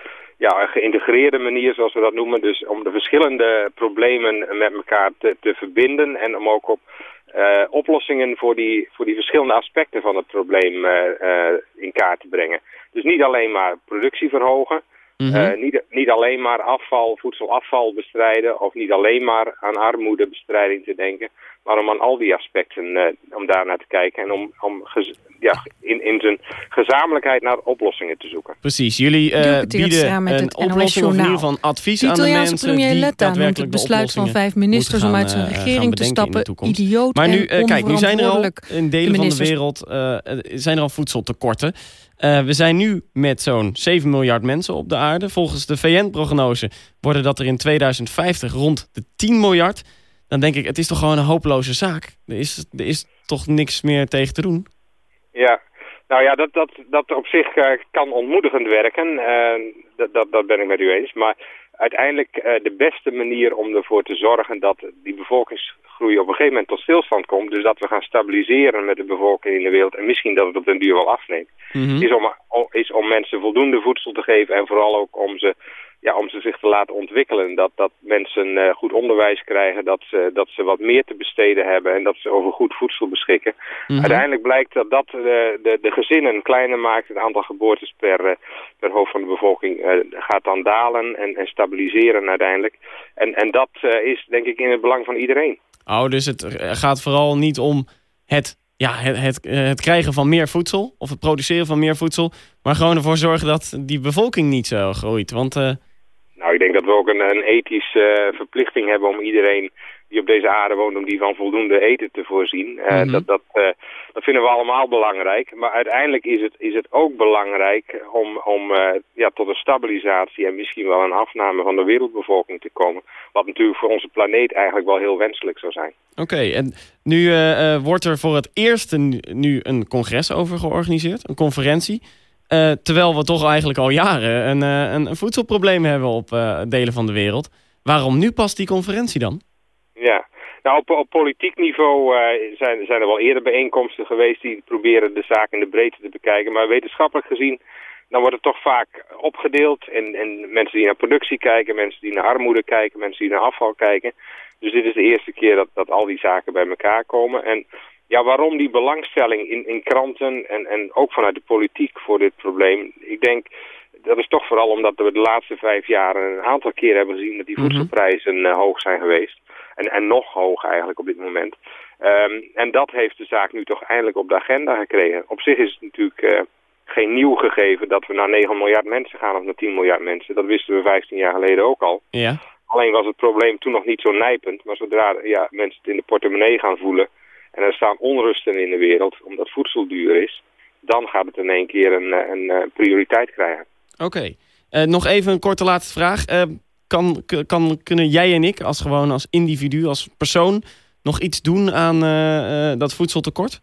ja, een geïntegreerde manier, zoals we dat noemen. Dus om de verschillende problemen met elkaar te, te verbinden en om ook op eh, oplossingen voor die, voor die verschillende aspecten van het probleem eh, eh, in kaart te brengen. Dus niet alleen maar productie verhogen, Mhm. niet, niet alleen maar afval, voedselafval bestrijden of niet alleen maar aan armoedebestrijding te denken, maar om aan al die aspecten eh, om daar naar te kijken en om, om gez- ja, in, in zijn gezamenlijkheid naar oplossingen te zoeken. Precies, jullie eh, Teertstra bieden met een oplossing of in ieder Journaal. geval advies De aan de Italiaanse mensen premier die Letta noemt het de besluit van vijf ministers om uit zijn eh, regering te stappen idioot Maar nu, en eh, kijk, nu zijn er al in delen De van de wereld zijn er al voedseltekorten. Eh, we zijn nu met zo'n 7 miljard mensen op de aarde. Volgens de VN-prognose worden dat er in 2050 rond de 10 miljard. Dan denk ik, het is toch gewoon een hopeloze zaak. Er is, er is toch niks meer tegen te doen? Ja, nou ja, dat, dat, dat op zich eh, kan ontmoedigend werken. Eh, dat, dat, dat ben ik met u eens. Maar uiteindelijk eh, de beste manier om ervoor te zorgen dat die bevolkingsgroei op een gegeven moment tot stilstand komt. Dus dat we gaan stabiliseren met de bevolking in de wereld. En misschien dat het op den duur wel afneemt. Mhm. Is, om, is om mensen voldoende voedsel te geven en vooral ook om ze, ja, om ze zich te laten ontwikkelen. Dat, dat mensen eh, goed onderwijs krijgen, dat ze, dat ze wat meer te besteden hebben en dat ze over goed voedsel beschikken. Mhm. Uiteindelijk blijkt dat dat de, de, de gezinnen kleiner maakt. Het aantal geboortes per, eh, per hoofd van de bevolking eh, gaat dan dalen en, en stabiliseren uiteindelijk. En, en dat eh, is denk ik in het belang van iedereen. Oh, dus het eh, gaat vooral niet om het, ja, het, het, eh, het krijgen van meer voedsel... of het produceren van meer voedsel... maar gewoon ervoor zorgen dat die bevolking niet zo groeit. Want eh, Nou, ik denk dat we ook een, een ethische eh, verplichting hebben om iedereen die op deze aarde woont, om die van voldoende eten te voorzien. Eh, Mhm. dat, dat, eh, dat vinden we allemaal belangrijk. Maar uiteindelijk is het, is het ook belangrijk om, om ja, tot een stabilisatie en misschien wel een afname van de wereldbevolking te komen. Wat natuurlijk voor onze planeet eigenlijk wel heel wenselijk zou zijn. Oké, en nu wordt er voor het eerst een, nu een congres over georganiseerd, een conferentie. Eh, terwijl we toch eigenlijk al jaren een, eh, een, voedselprobleem hebben op eh, delen van de wereld. Waarom nu pas die conferentie dan? Ja, nou op, op politiek niveau zijn, zijn er wel eerder bijeenkomsten geweest die proberen de zaak in de breedte te bekijken. Maar wetenschappelijk gezien, dan wordt het toch vaak opgedeeld. En, en mensen die naar productie kijken, mensen die naar armoede kijken, mensen die naar afval kijken. Dus dit is de eerste keer dat, dat al die zaken bij elkaar komen. En ja, waarom die belangstelling in, in kranten en, en ook vanuit de politiek voor dit probleem? Ik denk, dat is toch vooral omdat we de laatste vijf jaar een aantal keer hebben gezien dat die Mhm. voedselprijzen eh, hoog zijn geweest. En, en nog hoog eigenlijk op dit moment. Ehm, en dat heeft de zaak nu toch eindelijk op de agenda gekregen. Op zich is het natuurlijk eh, geen nieuw gegeven dat we naar 9 miljard mensen gaan of naar 10 miljard mensen. Dat wisten we 15 jaar geleden ook al. Ja. Alleen was het probleem toen nog niet zo nijpend. Maar zodra ja, mensen het in de portemonnee gaan voelen en er staan onrusten in de wereld omdat voedsel duur is, dan gaat het in één keer een, eh, een, eh, prioriteit krijgen. Oké, Eh, nog even een korte laatste vraag. Eh, kan, kan, kunnen jij en ik als gewoon als individu, als persoon, nog iets doen aan dat voedseltekort?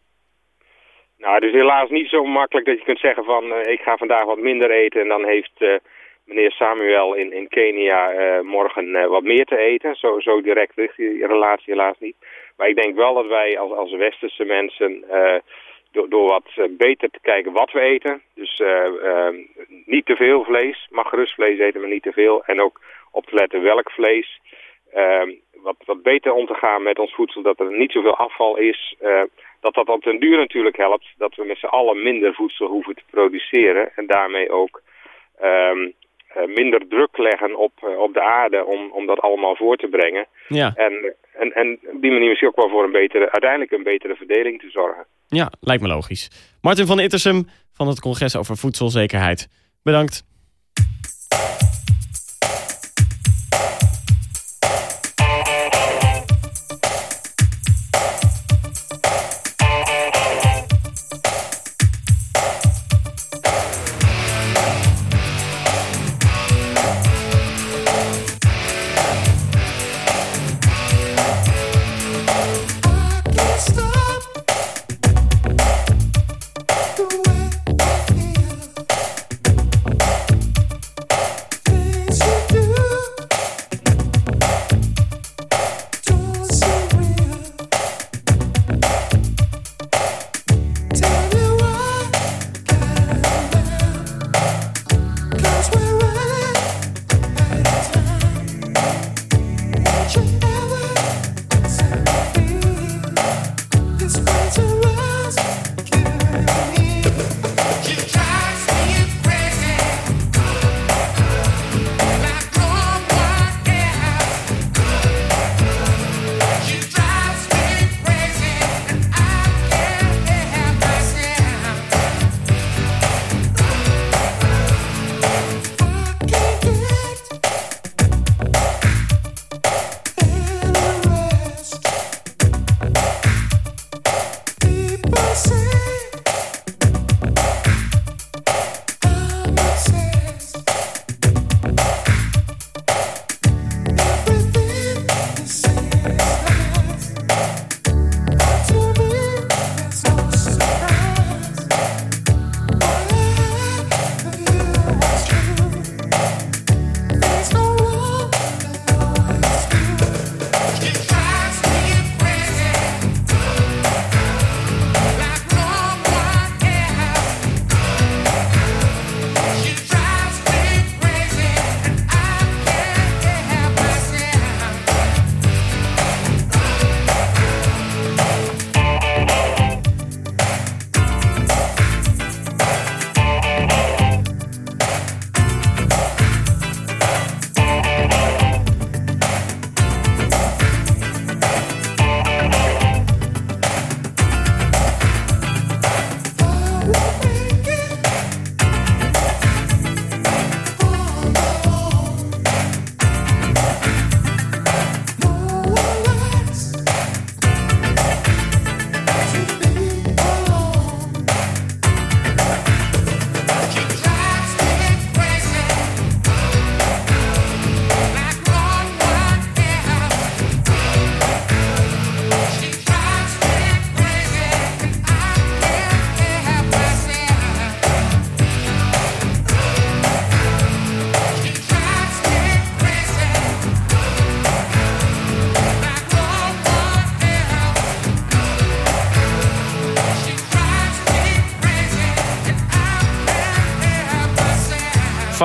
Nou, het is helaas niet zo makkelijk dat je kunt zeggen van ik ga vandaag wat minder eten en dan heeft meneer Samuel in, in Kenia morgen wat meer te eten. Zo, zo direct ligt die relatie helaas niet. Maar ik denk wel dat wij als, als westerse mensen eh, door, door wat eh, beter te kijken wat we eten. Dus eh, niet te veel vlees, mag gerust vlees eten, maar niet te veel. En ook op te letten welk vlees. wat, wat beter om te gaan met ons voedsel, dat er niet zoveel afval is. dat dat op den duur natuurlijk helpt. Dat we met z'n allen minder voedsel hoeven te produceren. En daarmee ook ehm, eh, minder druk leggen op, eh, op de aarde om, om dat allemaal voor te brengen. Ja. En, en, en op die manier misschien ook wel voor een betere, uiteindelijk een betere verdeling te zorgen. Ja, lijkt me logisch. Martin van Ittersum van het congres over voedselzekerheid. Bedankt.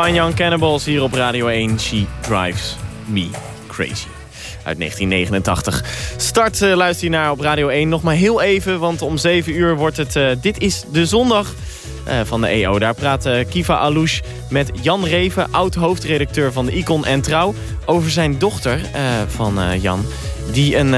Fine Young Cannibals hier op Radio 1. She Drives Me Crazy. Uit 1989. Start uh, luister je naar op Radio 1. Nog maar heel even, want om 7 uur wordt het... Uh, dit is de zondag uh, van de EO. Daar praat Kiva Alouche met Jan Reven, oud-hoofdredacteur van de Icon en Trouw... over zijn dochter van Jan, die een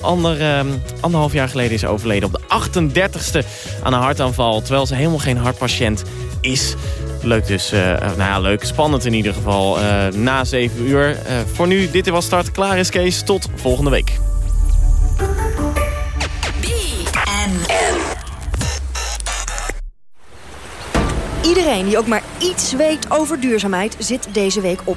ander, anderhalf jaar geleden is overleden... op de 38ste aan een hartaanval, terwijl ze helemaal geen hartpatiënt is... Leuk dus. Nou ja, leuk. Spannend in ieder geval. Uh, na 7 uur. Uh, voor nu, dit was Start. Klaar is Kees. Tot volgende week. Iedereen die ook maar iets weet over duurzaamheid zit deze week op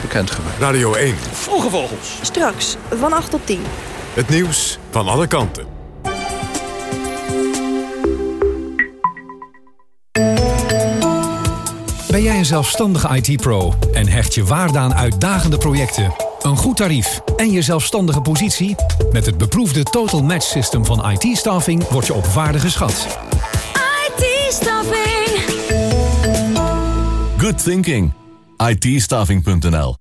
bekendgemaakt. Radio 1. Vroege Vogels. Straks van 8 tot 10. Het nieuws van alle kanten. Ben jij een zelfstandige IT-pro en hecht je waarde aan uitdagende projecten, een goed tarief en je zelfstandige positie? Met het beproefde Total Match System van IT-staffing word je op waarde geschat. IT-staffing. Good thinking. ITstaving.nl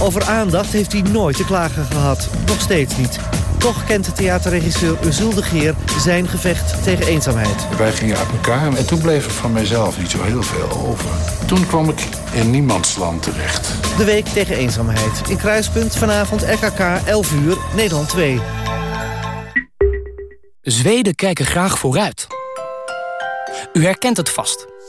Over aandacht heeft hij nooit te klagen gehad. Nog steeds niet. Toch kent de theaterregisseur Uzul de Geer zijn gevecht tegen eenzaamheid. Wij gingen uit elkaar en toen bleef er van mijzelf niet zo heel veel over. Toen kwam ik in niemandsland terecht. De Week tegen Eenzaamheid. In Kruispunt vanavond RKK 11 uur, Nederland 2. Zweden kijken graag vooruit. U herkent het vast.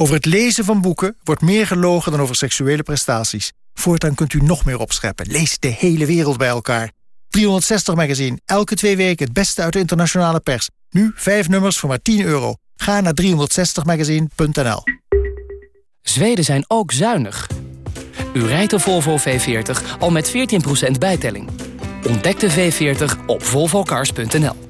Over het lezen van boeken wordt meer gelogen dan over seksuele prestaties. Voortaan kunt u nog meer opscheppen. Lees de hele wereld bij elkaar. 360 Magazine, elke twee weken het beste uit de internationale pers. Nu vijf nummers voor maar 10 euro. Ga naar 360magazine.nl Zweden zijn ook zuinig. U rijdt de Volvo V40 al met 14% bijtelling. Ontdek de V40 op volvocars.nl.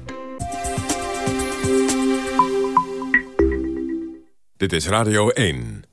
Dit is Radio 1.